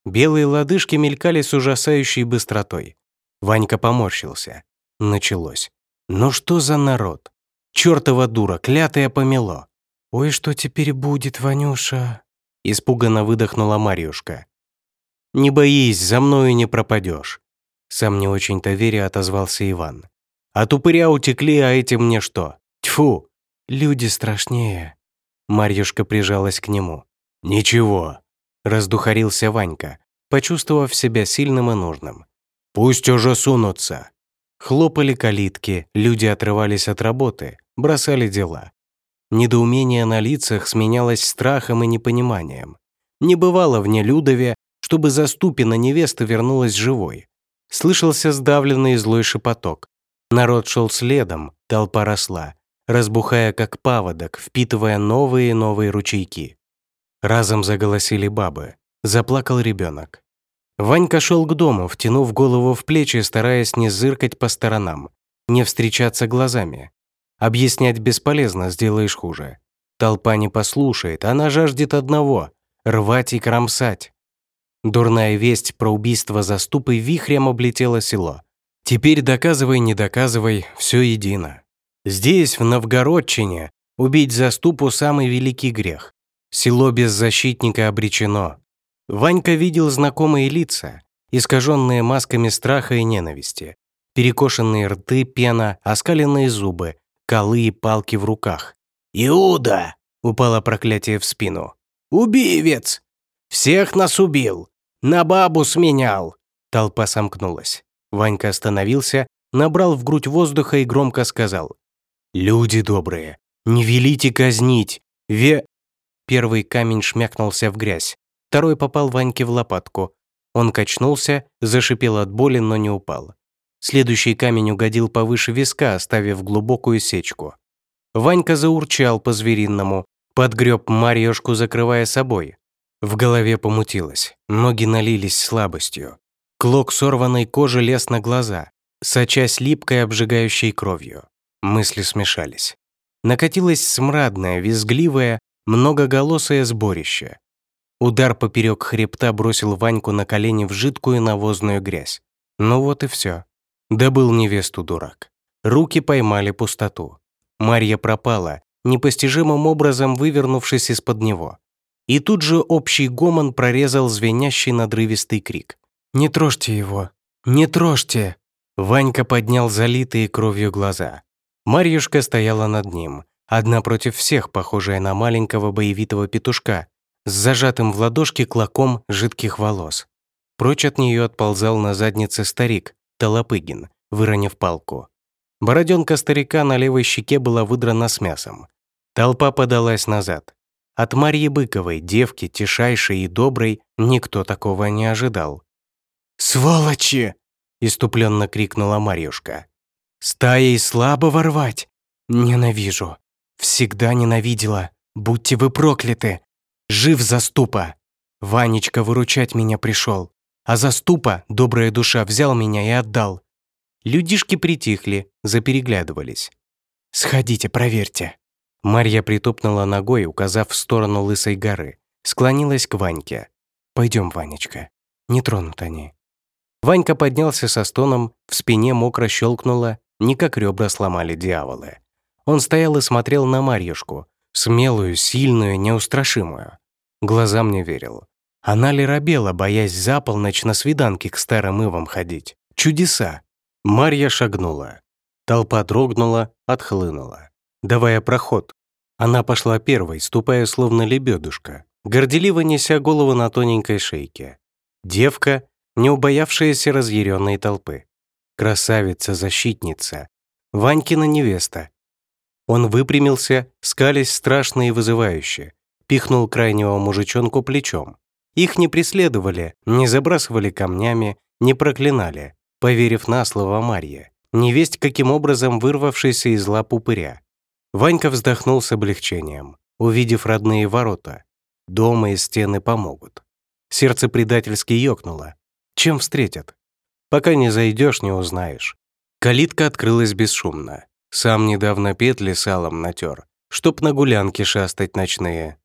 Белые лодыжки мелькали с ужасающей быстротой. Ванька поморщился. Началось. Ну что за народ? Чёртова дура, клятая помело. «Ой, что теперь будет, Ванюша?» Испуганно выдохнула Марьюшка. «Не боись, за мною не пропадешь. Сам не очень-то веря отозвался Иван. «От упыря утекли, а эти мне что? Тьфу! Люди страшнее!» Марьюшка прижалась к нему. «Ничего!» Раздухарился Ванька, почувствовав себя сильным и нужным. «Пусть уже сунутся!» Хлопали калитки, люди отрывались от работы, бросали дела. Недоумение на лицах сменялось страхом и непониманием. Не бывало в Нелюдове, чтобы заступина невеста вернулась живой. Слышался сдавленный злой шепоток. Народ шел следом, толпа росла, разбухая как паводок, впитывая новые и новые ручейки. Разом заголосили бабы. Заплакал ребенок. Ванька шел к дому, втянув голову в плечи, стараясь не зыркать по сторонам, не встречаться глазами. Объяснять бесполезно, сделаешь хуже. Толпа не послушает, она жаждет одного — рвать и кромсать. Дурная весть про убийство заступы вихрем облетела село. Теперь доказывай, не доказывай, все едино. Здесь, в Новгородчине, убить заступу – самый великий грех. Село без защитника обречено. Ванька видел знакомые лица, искаженные масками страха и ненависти, перекошенные рты, пена, оскаленные зубы, колы и палки в руках. «Иуда!» — упало проклятие в спину. «Убивец! Всех нас убил! На бабу сменял!» Толпа сомкнулась. Ванька остановился, набрал в грудь воздуха и громко сказал. «Люди добрые, не велите казнить! Ве...» Первый камень шмякнулся в грязь, второй попал Ваньке в лопатку. Он качнулся, зашипел от боли, но не упал. Следующий камень угодил повыше виска, оставив глубокую сечку. Ванька заурчал по-звериному, Подгреб Марьюшку, закрывая собой. В голове помутилось, ноги налились слабостью. Клок сорванной кожи лез на глаза, сочась липкой обжигающей кровью. Мысли смешались. Накатилось смрадное, визгливое, многоголосое сборище. Удар поперек хребта бросил Ваньку на колени в жидкую навозную грязь. Ну вот и все. Добыл невесту дурак. Руки поймали пустоту. Марья пропала, непостижимым образом вывернувшись из-под него. И тут же общий гомон прорезал звенящий надрывистый крик. «Не трожьте его! Не трожьте!» Ванька поднял залитые кровью глаза. Марьюшка стояла над ним, одна против всех, похожая на маленького боевитого петушка, с зажатым в ладошке клоком жидких волос. Прочь от нее отползал на заднице старик, Толопыгин, выронив палку. Бороденка старика на левой щеке была выдрана с мясом. Толпа подалась назад. От Марьи Быковой, девки, тишайшей и доброй, никто такого не ожидал. «Сволочи!» — иступленно крикнула Марьюшка. «Стаей слабо ворвать! Ненавижу! Всегда ненавидела! Будьте вы прокляты! Жив заступа! Ванечка выручать меня пришел, а заступа, добрая душа, взял меня и отдал». Людишки притихли, запереглядывались. «Сходите, проверьте». Марья притопнула ногой, указав в сторону Лысой горы, склонилась к Ваньке. «Пойдем, Ванечка, не тронут они». Ванька поднялся со стоном, в спине мокро щелкнуло, не как ребра сломали дьяволы. Он стоял и смотрел на Марьюшку, смелую, сильную, неустрашимую. Глазам не верил. Она ли робела, боясь за полночь на свиданки к старым ивам ходить? Чудеса! Марья шагнула. Толпа дрогнула, отхлынула, давая проход. Она пошла первой, ступая словно лебедушка, горделиво неся голову на тоненькой шейке. Девка, не убоявшаяся разъяренной толпы. Красавица-защитница. Ванькина невеста. Он выпрямился, скались страшно и вызывающе, пихнул крайнего мужичонку плечом. Их не преследовали, не забрасывали камнями, не проклинали, поверив на слово Марье, невесть каким образом вырвавшийся из лап упыря. Ванька вздохнул с облегчением, увидев родные ворота. Дома и стены помогут. Сердце предательски ёкнуло. Чем встретят? Пока не зайдешь, не узнаешь. Калитка открылась бесшумно. Сам недавно петли салом натер, чтоб на гулянке шастать ночные.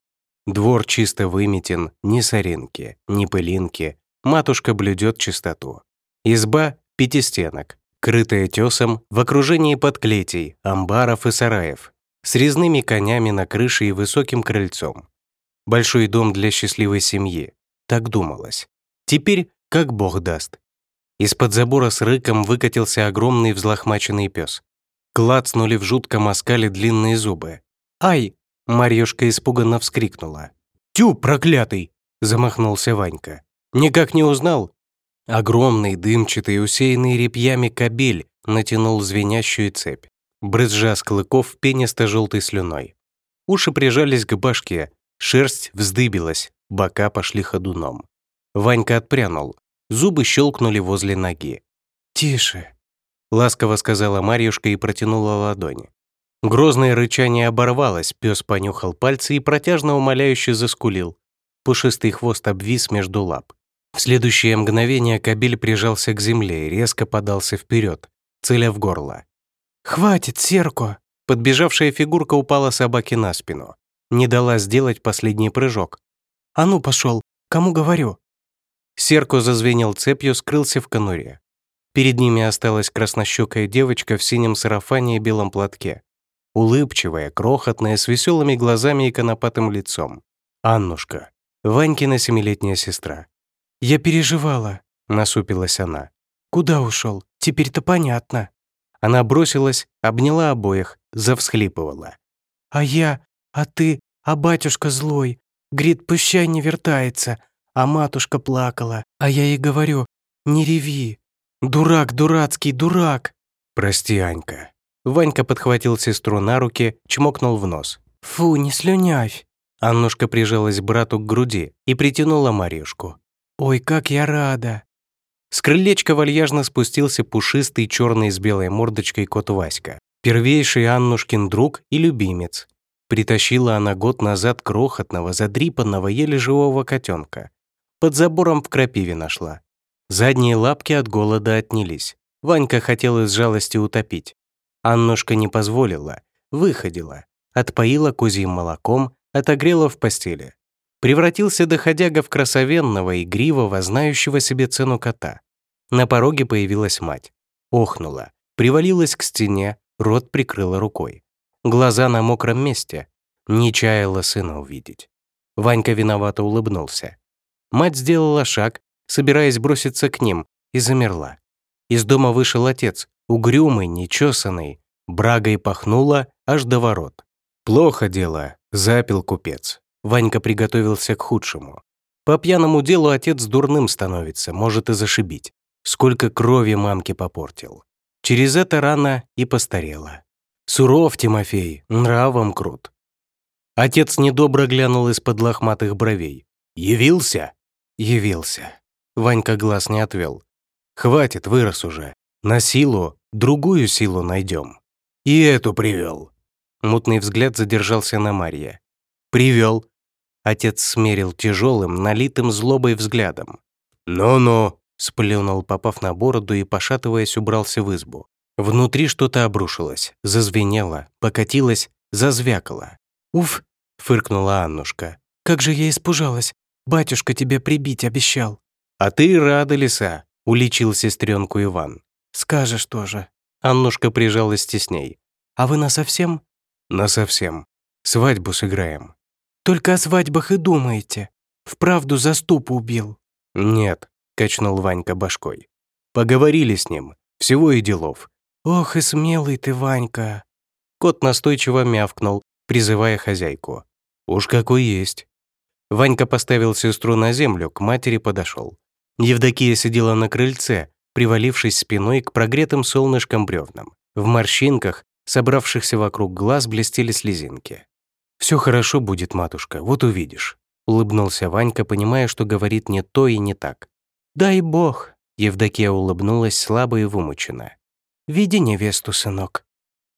Двор чисто выметен, ни соринки, ни пылинки. Матушка блюдет чистоту. Изба — пятистенок, крытая тесом в окружении подклетей, амбаров и сараев, с резными конями на крыше и высоким крыльцом. Большой дом для счастливой семьи. Так думалось. Теперь как бог даст. Из-под забора с рыком выкатился огромный взлохмаченный пес. Клацнули в жутком оскале длинные зубы. «Ай!» — Марьюшка испуганно вскрикнула. «Тю, проклятый!» — замахнулся Ванька. «Никак не узнал?» Огромный, дымчатый, усеянный репьями кабель натянул звенящую цепь, брызжа с клыков пенисто-желтой слюной. Уши прижались к башке, шерсть вздыбилась, бока пошли ходуном. Ванька отпрянул. Зубы щелкнули возле ноги. «Тише», — ласково сказала Марьюшка и протянула ладони. Грозное рычание оборвалось, пес понюхал пальцы и протяжно умоляюще заскулил. Пушистый хвост обвис между лап. В следующее мгновение кабель прижался к земле и резко подался вперед, целя в горло. «Хватит, Серко!» Подбежавшая фигурка упала собаке на спину. Не дала сделать последний прыжок. «А ну, пошел! Кому говорю?» Серко зазвенел цепью, скрылся в конуре. Перед ними осталась краснощекая девочка в синем сарафане и белом платке. Улыбчивая, крохотная, с веселыми глазами и конопатым лицом. Аннушка, Ванькина семилетняя сестра. «Я переживала», — насупилась она. «Куда ушел? Теперь-то понятно». Она бросилась, обняла обоих, завсхлипывала. «А я, а ты, а батюшка злой. Грит, пущай не вертается, а матушка плакала, а я ей говорю, не реви. Дурак, дурацкий, дурак. Прости, Анька. Ванька подхватил сестру на руки, чмокнул в нос. Фу, не слюнявь. Аннушка прижалась брату к груди и притянула Марьюшку. «Ой, как я рада!» С крылечка вальяжно спустился пушистый черный с белой мордочкой кот Васька, первейший Аннушкин друг и любимец. Притащила она год назад крохотного, задрипанного, еле живого котенка. Под забором в крапиве нашла. Задние лапки от голода отнялись. Ванька хотел из жалости утопить. Аннушка не позволила, выходила, отпоила козьим молоком, отогрела в постели. Превратился доходяга в красовенного, игривого, знающего себе цену кота. На пороге появилась мать. Охнула, привалилась к стене, рот прикрыла рукой. Глаза на мокром месте. Не чаяла сына увидеть. Ванька виновато улыбнулся. Мать сделала шаг, собираясь броситься к ним, и замерла. Из дома вышел отец, угрюмый, нечесанный, брагой пахнуло аж до ворот. Плохо дело, запил купец. Ванька приготовился к худшему. По пьяному делу отец дурным становится, может и зашибить. Сколько крови мамке попортил. Через это рано и постарела. Суров Тимофей, нравом крут. Отец недобро глянул из-под лохматых бровей. «Явился?» «Явился». Ванька глаз не отвел. «Хватит, вырос уже. На силу, другую силу найдем. И эту привел». Мутный взгляд задержался на Марье. «Привел». Отец смерил тяжелым, налитым злобой взглядом. «Ну-ну», — сплюнул, попав на бороду и, пошатываясь, убрался в избу. Внутри что-то обрушилось, зазвенело, покатилось, зазвякало. «Уф!» — фыркнула Аннушка. «Как же я испужалась! Батюшка тебя прибить обещал!» «А ты рада, лиса!» — уличил сестренку Иван. «Скажешь тоже!» Аннушка прижалась тесней. «А вы насовсем?» «Насовсем. Свадьбу сыграем». «Только о свадьбах и думаете. Вправду заступу убил». «Нет», — качнул Ванька башкой. «Поговорили с ним. Всего и делов. «Ох и смелый ты, Ванька!» Кот настойчиво мявкнул, призывая хозяйку. «Уж какой есть!» Ванька поставил сестру на землю, к матери подошел. Евдокия сидела на крыльце, привалившись спиной к прогретым солнышком бревнам. В морщинках, собравшихся вокруг глаз, блестели слезинки. «Все хорошо будет, матушка, вот увидишь», — улыбнулся Ванька, понимая, что говорит не то и не так. «Дай бог», — Евдокия улыбнулась слабо и вымученно. Веди невесту, сынок».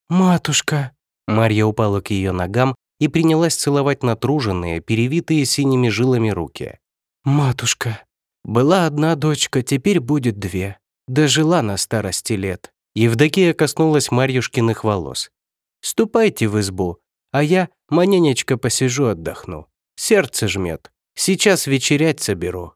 «Матушка!» Марья упала к ее ногам и принялась целовать натруженные, перевитые синими жилами руки. «Матушка! Была одна дочка, теперь будет две. Дожила на старости лет». Евдокия коснулась Марьюшкиных волос. «Ступайте в избу, а я маненечко посижу отдохну. Сердце жмет. Сейчас вечерять соберу».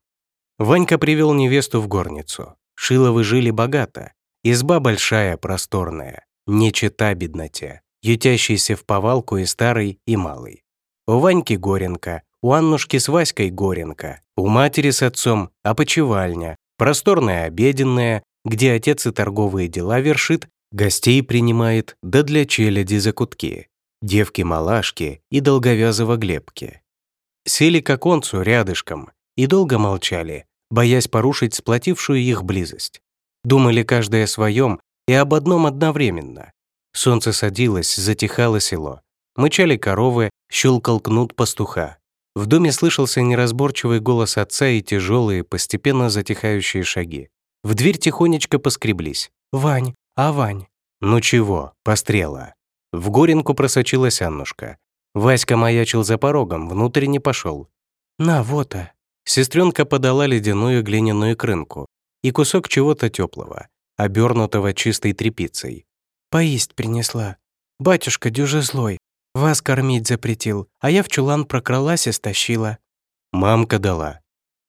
Ванька привел невесту в горницу. Шиловы жили богато. Изба большая, просторная, не чета бедноте, ютящийся в повалку и старый, и малый. У Ваньки Горенко, у Аннушки с Васькой Горенко, у матери с отцом опочивальня, просторная обеденная, где отец и торговые дела вершит, гостей принимает, да для челяди закутки, девки-малашки и долговязого Глебки. Сели к оконцу рядышком и долго молчали, боясь порушить сплотившую их близость. Думали каждый о своем и об одном одновременно. Солнце садилось, затихало село. Мычали коровы, щелкал кнут пастуха. В доме слышался неразборчивый голос отца и тяжелые, постепенно затихающие шаги. В дверь тихонечко поскреблись. «Вань, а Вань?» «Ну чего, пострела». В горенку просочилась Аннушка. Васька маячил за порогом, внутрь не пошел. «На, вот а». Сестренка подала ледяную глиняную крынку и кусок чего-то теплого, обернутого чистой тряпицей. «Поесть принесла. Батюшка дюже злой, вас кормить запретил, а я в чулан прокралась и стащила». «Мамка дала».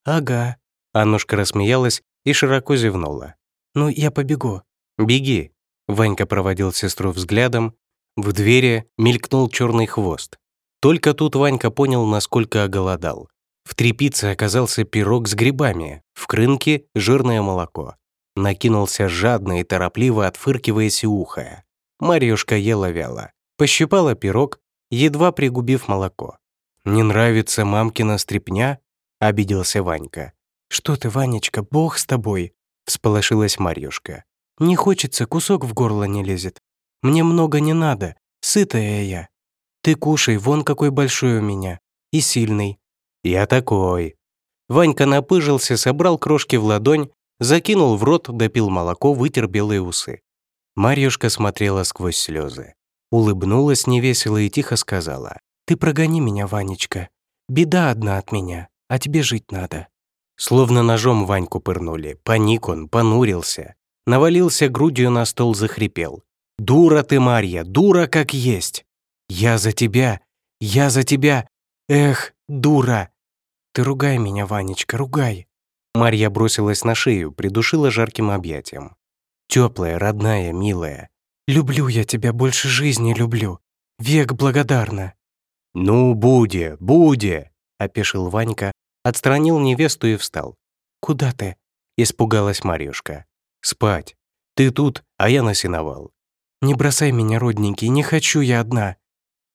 «Ага». Аннушка рассмеялась и широко зевнула. «Ну, я побегу». «Беги». Ванька проводил сестру взглядом. В двери мелькнул черный хвост. Только тут Ванька понял, насколько оголодал. В трепице оказался пирог с грибами, в крынке — жирное молоко. Накинулся жадно и торопливо, отфыркиваясь и ухая. Марьюшка ела вяло. Пощипала пирог, едва пригубив молоко. «Не нравится мамкина стряпня?» — обиделся Ванька. «Что ты, Ванечка, бог с тобой!» — всполошилась Марьюшка. «Не хочется, кусок в горло не лезет. Мне много не надо, сытая я. Ты кушай, вон какой большой у меня. И сильный. «Я такой». Ванька напыжился, собрал крошки в ладонь, закинул в рот, допил молоко, вытер белые усы. Марьюшка смотрела сквозь слезы. Улыбнулась невесело и тихо сказала. «Ты прогони меня, Ванечка. Беда одна от меня, а тебе жить надо». Словно ножом Ваньку пырнули. Паник он, понурился. Навалился грудью на стол, захрипел. «Дура ты, Марья, дура как есть! Я за тебя, я за тебя! Эх, дура! Ты ругай меня, Ванечка, ругай!» Марья бросилась на шею, придушила жарким объятием. Теплая, родная, милая. «Люблю я тебя, больше жизни люблю. Век благодарна». «Ну, буде, буде!» — опешил Ванька, отстранил невесту и встал. «Куда ты?» — испугалась Марьюшка. «Спать. Ты тут, а я на сеновал». «Не бросай меня, родненький, не хочу я одна».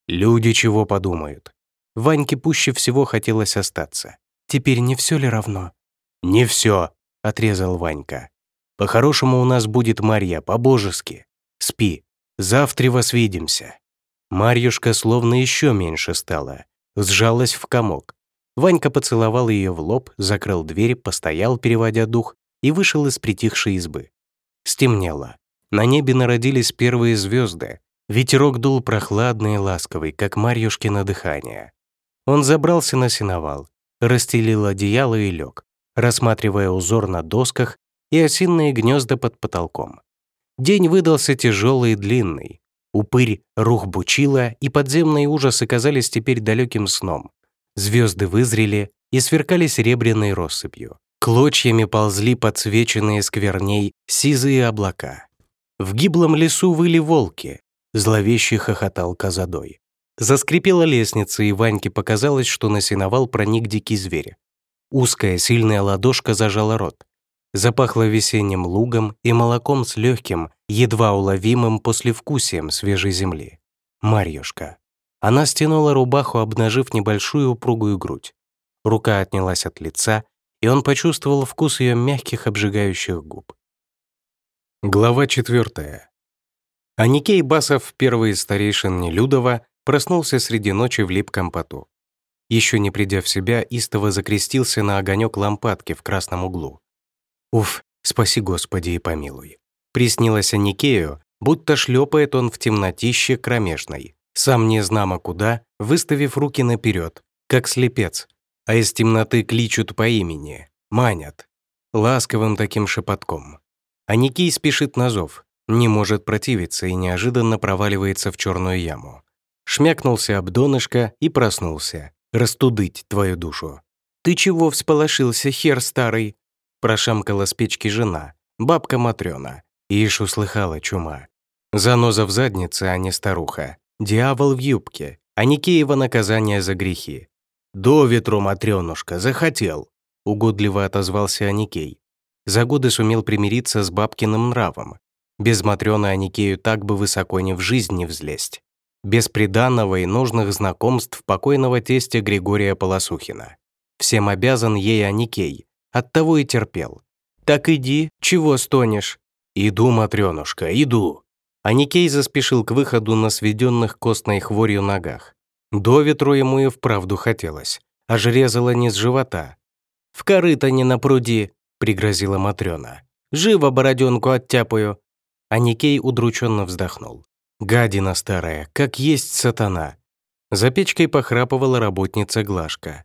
«Люди чего подумают?» Ваньке пуще всего хотелось остаться. «Теперь не все ли равно?» «Не все», — отрезал Ванька. «По-хорошему у нас будет Марья, по-божески. Спи, завтра вас видимся». Марьюшка словно еще меньше стала, сжалась в комок. Ванька поцеловал ее в лоб, закрыл дверь, постоял, переводя дух, и вышел из притихшей избы. Стемнело. На небе народились первые звезды. Ветерок дул прохладный и ласковый, как Марьюшкино дыхание. Он забрался на сеновал, расстелил одеяло и лег, рассматривая узор на досках и осинные гнезда под потолком. День выдался тяжелый и длинный. Упырь рух бучила, и подземные ужасы казались теперь далеким сном. Звезды вызрели и сверкали серебряной россыпью. Клочьями ползли подсвеченные скверней сизые облака. В гиблом лесу выли волки, зловеще хохотал козадой. Заскрипела лестница, и Ваньке показалось, что на сеновал проник дикий зверь. Узкая, сильная ладошка зажала рот. Запахло весенним лугом и молоком с легким, едва уловимым послевкусием свежей земли. Марьюшка. Она стянула рубаху, обнажив небольшую упругую грудь. Рука отнялась от лица, и он почувствовал вкус ее мягких обжигающих губ. Глава четвертая. Аникей Басов, первый из старейшин Нелюдова, проснулся среди ночи в липком поту. Еще не придя в себя, истово закрестился на огонек лампадки в красном углу. Уф, спаси Господи и помилуй. Приснилось Аникею, будто шлепает он в темнотище кромешной, сам не знамо куда, выставив руки наперед, как слепец, а из темноты кличут по имени, манят, ласковым таким шепотком. Аникей спешит на зов, не может противиться и неожиданно проваливается в черную яму. Шмякнулся об донышко и проснулся. Растудыть твою душу. «Ты чего всполошился, хер старый?» Прошамкала с печки жена, бабка Матрёна. Ишь услыхала чума. Заноза в заднице, а не старуха. Дьявол в юбке, а Никеева наказание за грехи. «До ветру, Матрёнушка, захотел», — угодливо отозвался Аникей. За годы сумел примириться с бабкиным нравом. Без Матрёны Аникею так бы высоко ни в жизнь не взлезть. Без приданного и нужных знакомств покойного тестя Григория Полосухина. Всем обязан ей Аникей, Оттого и терпел. «Так иди, чего стонешь?» «Иду, Матрёнушка, иду!» Аникей заспешил к выходу на сведенных костной хворью ногах. До ветру ему и вправду хотелось, аж резало с живота. «В корыто не напруди!» — пригрозила Матрёна. «Живо бороденку оттяпаю!» Аникей удрученно вздохнул. «Гадина старая, как есть сатана!» За печкой похрапывала работница Глашка.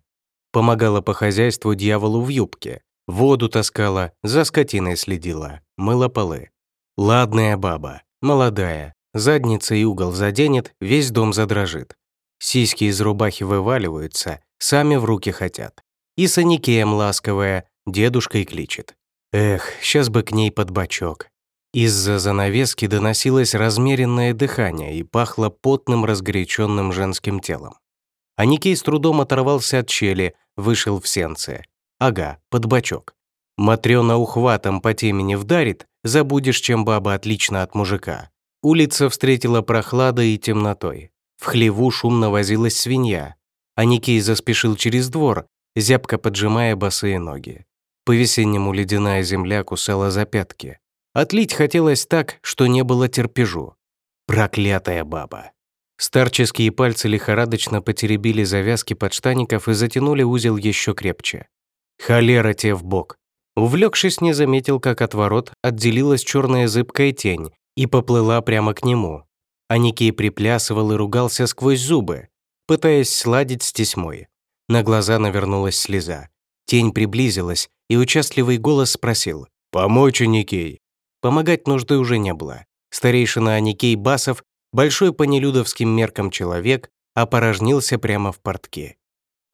Помогала по хозяйству дьяволу в юбке. Воду таскала, за скотиной следила, мыла полы. Ладная баба, молодая, задница и угол заденет, весь дом задрожит. Сиськи из рубахи вываливаются, сами в руки хотят. И с Аникеем ласковая, дедушкой кличет. Эх, сейчас бы к ней под бочок. Из-за занавески доносилось размеренное дыхание и пахло потным разгоряченным женским телом. Аникей с трудом оторвался от щели, вышел в сенце. Ага, под бочок. Матрёна ухватом по темени вдарит, забудешь, чем баба отлично от мужика. Улица встретила прохладой и темнотой. В хлеву шумно возилась свинья. Аникей заспешил через двор, зябко поджимая босые ноги. По-весеннему ледяная земля кусала за пятки. Отлить хотелось так, что не было терпежу. Проклятая баба. Старческие пальцы лихорадочно потеребили завязки подштаников и затянули узел еще крепче. Холера те в бок. Увлекшись, не заметил, как от ворот отделилась черная зыбкая тень и поплыла прямо к нему. Аникей приплясывал и ругался сквозь зубы, пытаясь сладить с тесьмой. На глаза навернулась слеза. Тень приблизилась, и участливый голос спросил «Помочь, Аникей?» Помогать нужды уже не было. Старейшина Аникей Басов, большой по нелюдовским меркам человек, опорожнился прямо в портке.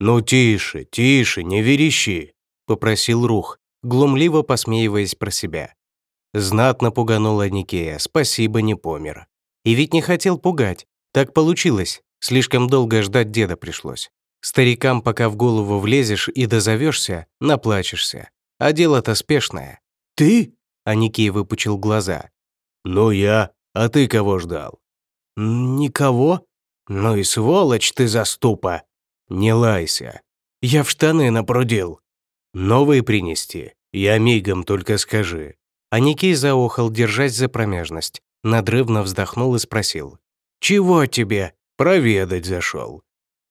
«Ну тише, тише, не верещи», — попросил Рух, глумливо посмеиваясь про себя. Знатно пуганула Никея, спасибо, не помер. И ведь не хотел пугать. Так получилось. Слишком долго ждать деда пришлось. Старикам, пока в голову влезешь и дозовешься, наплачешься. А дело-то спешное. «Ты?» — Аникей выпучил глаза. «Ну я. А ты кого ждал?» «Никого? Ну и сволочь ты заступа!» «Не лайся. Я в штаны напрудил». «Новые принести? Я мигом, только скажи». Аникей заохал, держась за промежность. Надрывно вздохнул и спросил. «Чего тебе?» «Проведать зашел».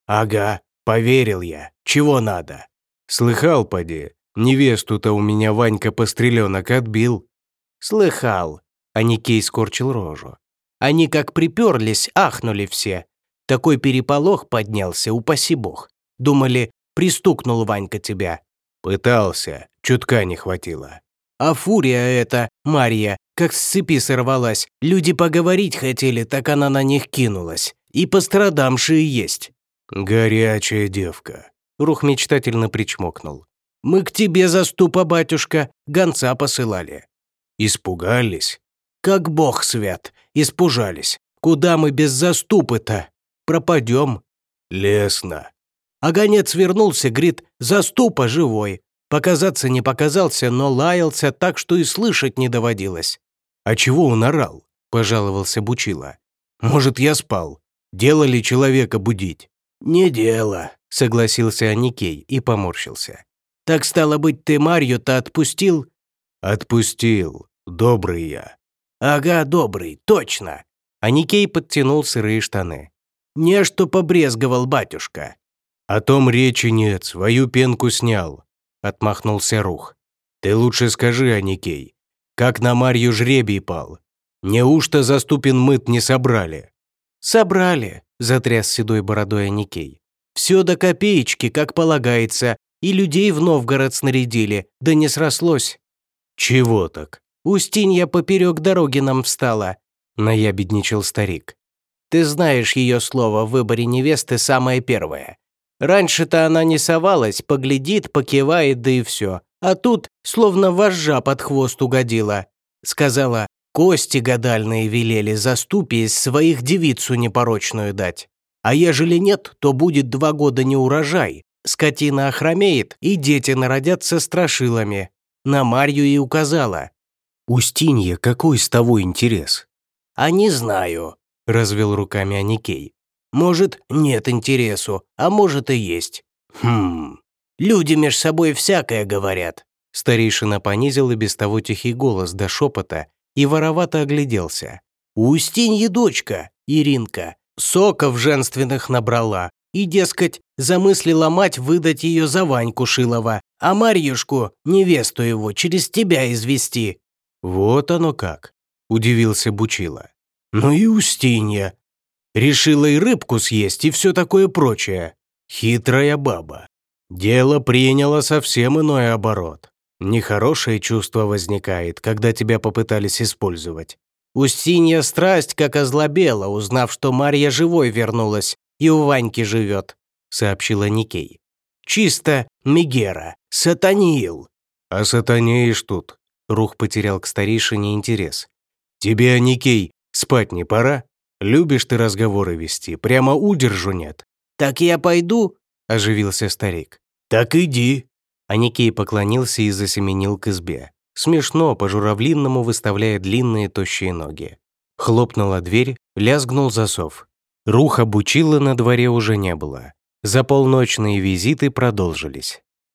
«Ага, поверил я. Чего надо?» «Слыхал, поди, невесту-то у меня Ванька постреленок отбил». «Слыхал», — Аникей скорчил рожу. «Они как приперлись, ахнули все. Такой переполох поднялся, упаси бог. Думали, пристукнул Ванька тебя». «Пытался, чутка не хватило». А фурия эта, Марья, как с цепи сорвалась. Люди поговорить хотели, так она на них кинулась. И пострадамшие есть». «Горячая девка», — Рух мечтательно причмокнул. «Мы к тебе, заступа, батюшка, гонца посылали». «Испугались?» «Как бог свят, испужались. Куда мы без заступы-то? Пропадем». «Лесно». А гонец вернулся, говорит, заступа живой. Показаться не показался, но лаялся так, что и слышать не доводилось. «А чего он орал?» – пожаловался Бучила. «Может, я спал? Дело ли человека будить?» «Не дело», – согласился Аникей и поморщился. «Так стало быть, ты Марью-то отпустил?» «Отпустил. Добрый я». «Ага, добрый, точно». Аникей подтянул сырые штаны. «Не что побрезговал батюшка». «О том речи нет, свою пенку снял. — отмахнулся Рух. «Ты лучше скажи, Аникей, как на Марью жребий пал? Неужто заступин мыт не собрали?» «Собрали», — затряс седой бородой Аникей. «Все до копеечки, как полагается, и людей в Новгород снарядили, да не срослось». «Чего так?» «Устинья поперек дороги нам встала», — наябедничал старик. «Ты знаешь ее слово в выборе невесты самое первое. Раньше-то она не совалась, поглядит, покивает, да и все. А тут словно вожжа под хвост угодила. Сказала, кости гадальные велели заступи из своих девицу непорочную дать. А ежели нет, то будет два года не урожай. Скотина охромеет, и дети народятся страшилами. На Марью и указала. «Устинья, какой с того интерес?» «А не знаю», — развел руками Аникей. Может, нет интересу, а может и есть. Хм, люди меж собой всякое говорят». Старейшина понизил и без того тихий голос до шепота и воровато огляделся. «У Устиньи дочка, Иринка, соков женственных набрала, и, дескать, замыслила мать выдать ее за Ваньку Шилова, а Марьюшку, невесту его, через тебя извести». «Вот оно как», — удивился Бучила. «Ну и Устинья, Решила и рыбку съесть, и все такое прочее. Хитрая баба. Дело приняло совсем иной оборот. Нехорошее чувство возникает, когда тебя попытались использовать. Устинья страсть как озлобела, узнав, что Марья живой вернулась и у Ваньки живет, сообщила Никей. Чисто Мегера, сатанил. А сатанеешь тут. Рух потерял к старейшине интерес. Тебе, Никей, спать не пора? Любишь ты разговоры вести, прямо удержу нет». «Так я пойду?» – оживился старик. «Так иди». Аникей поклонился и засеменил к избе. Смешно, по-журавлинному выставляя длинные тощие ноги. Хлопнула дверь, лязгнул засов. Рух обучила на дворе уже не было. За полночные визиты продолжились.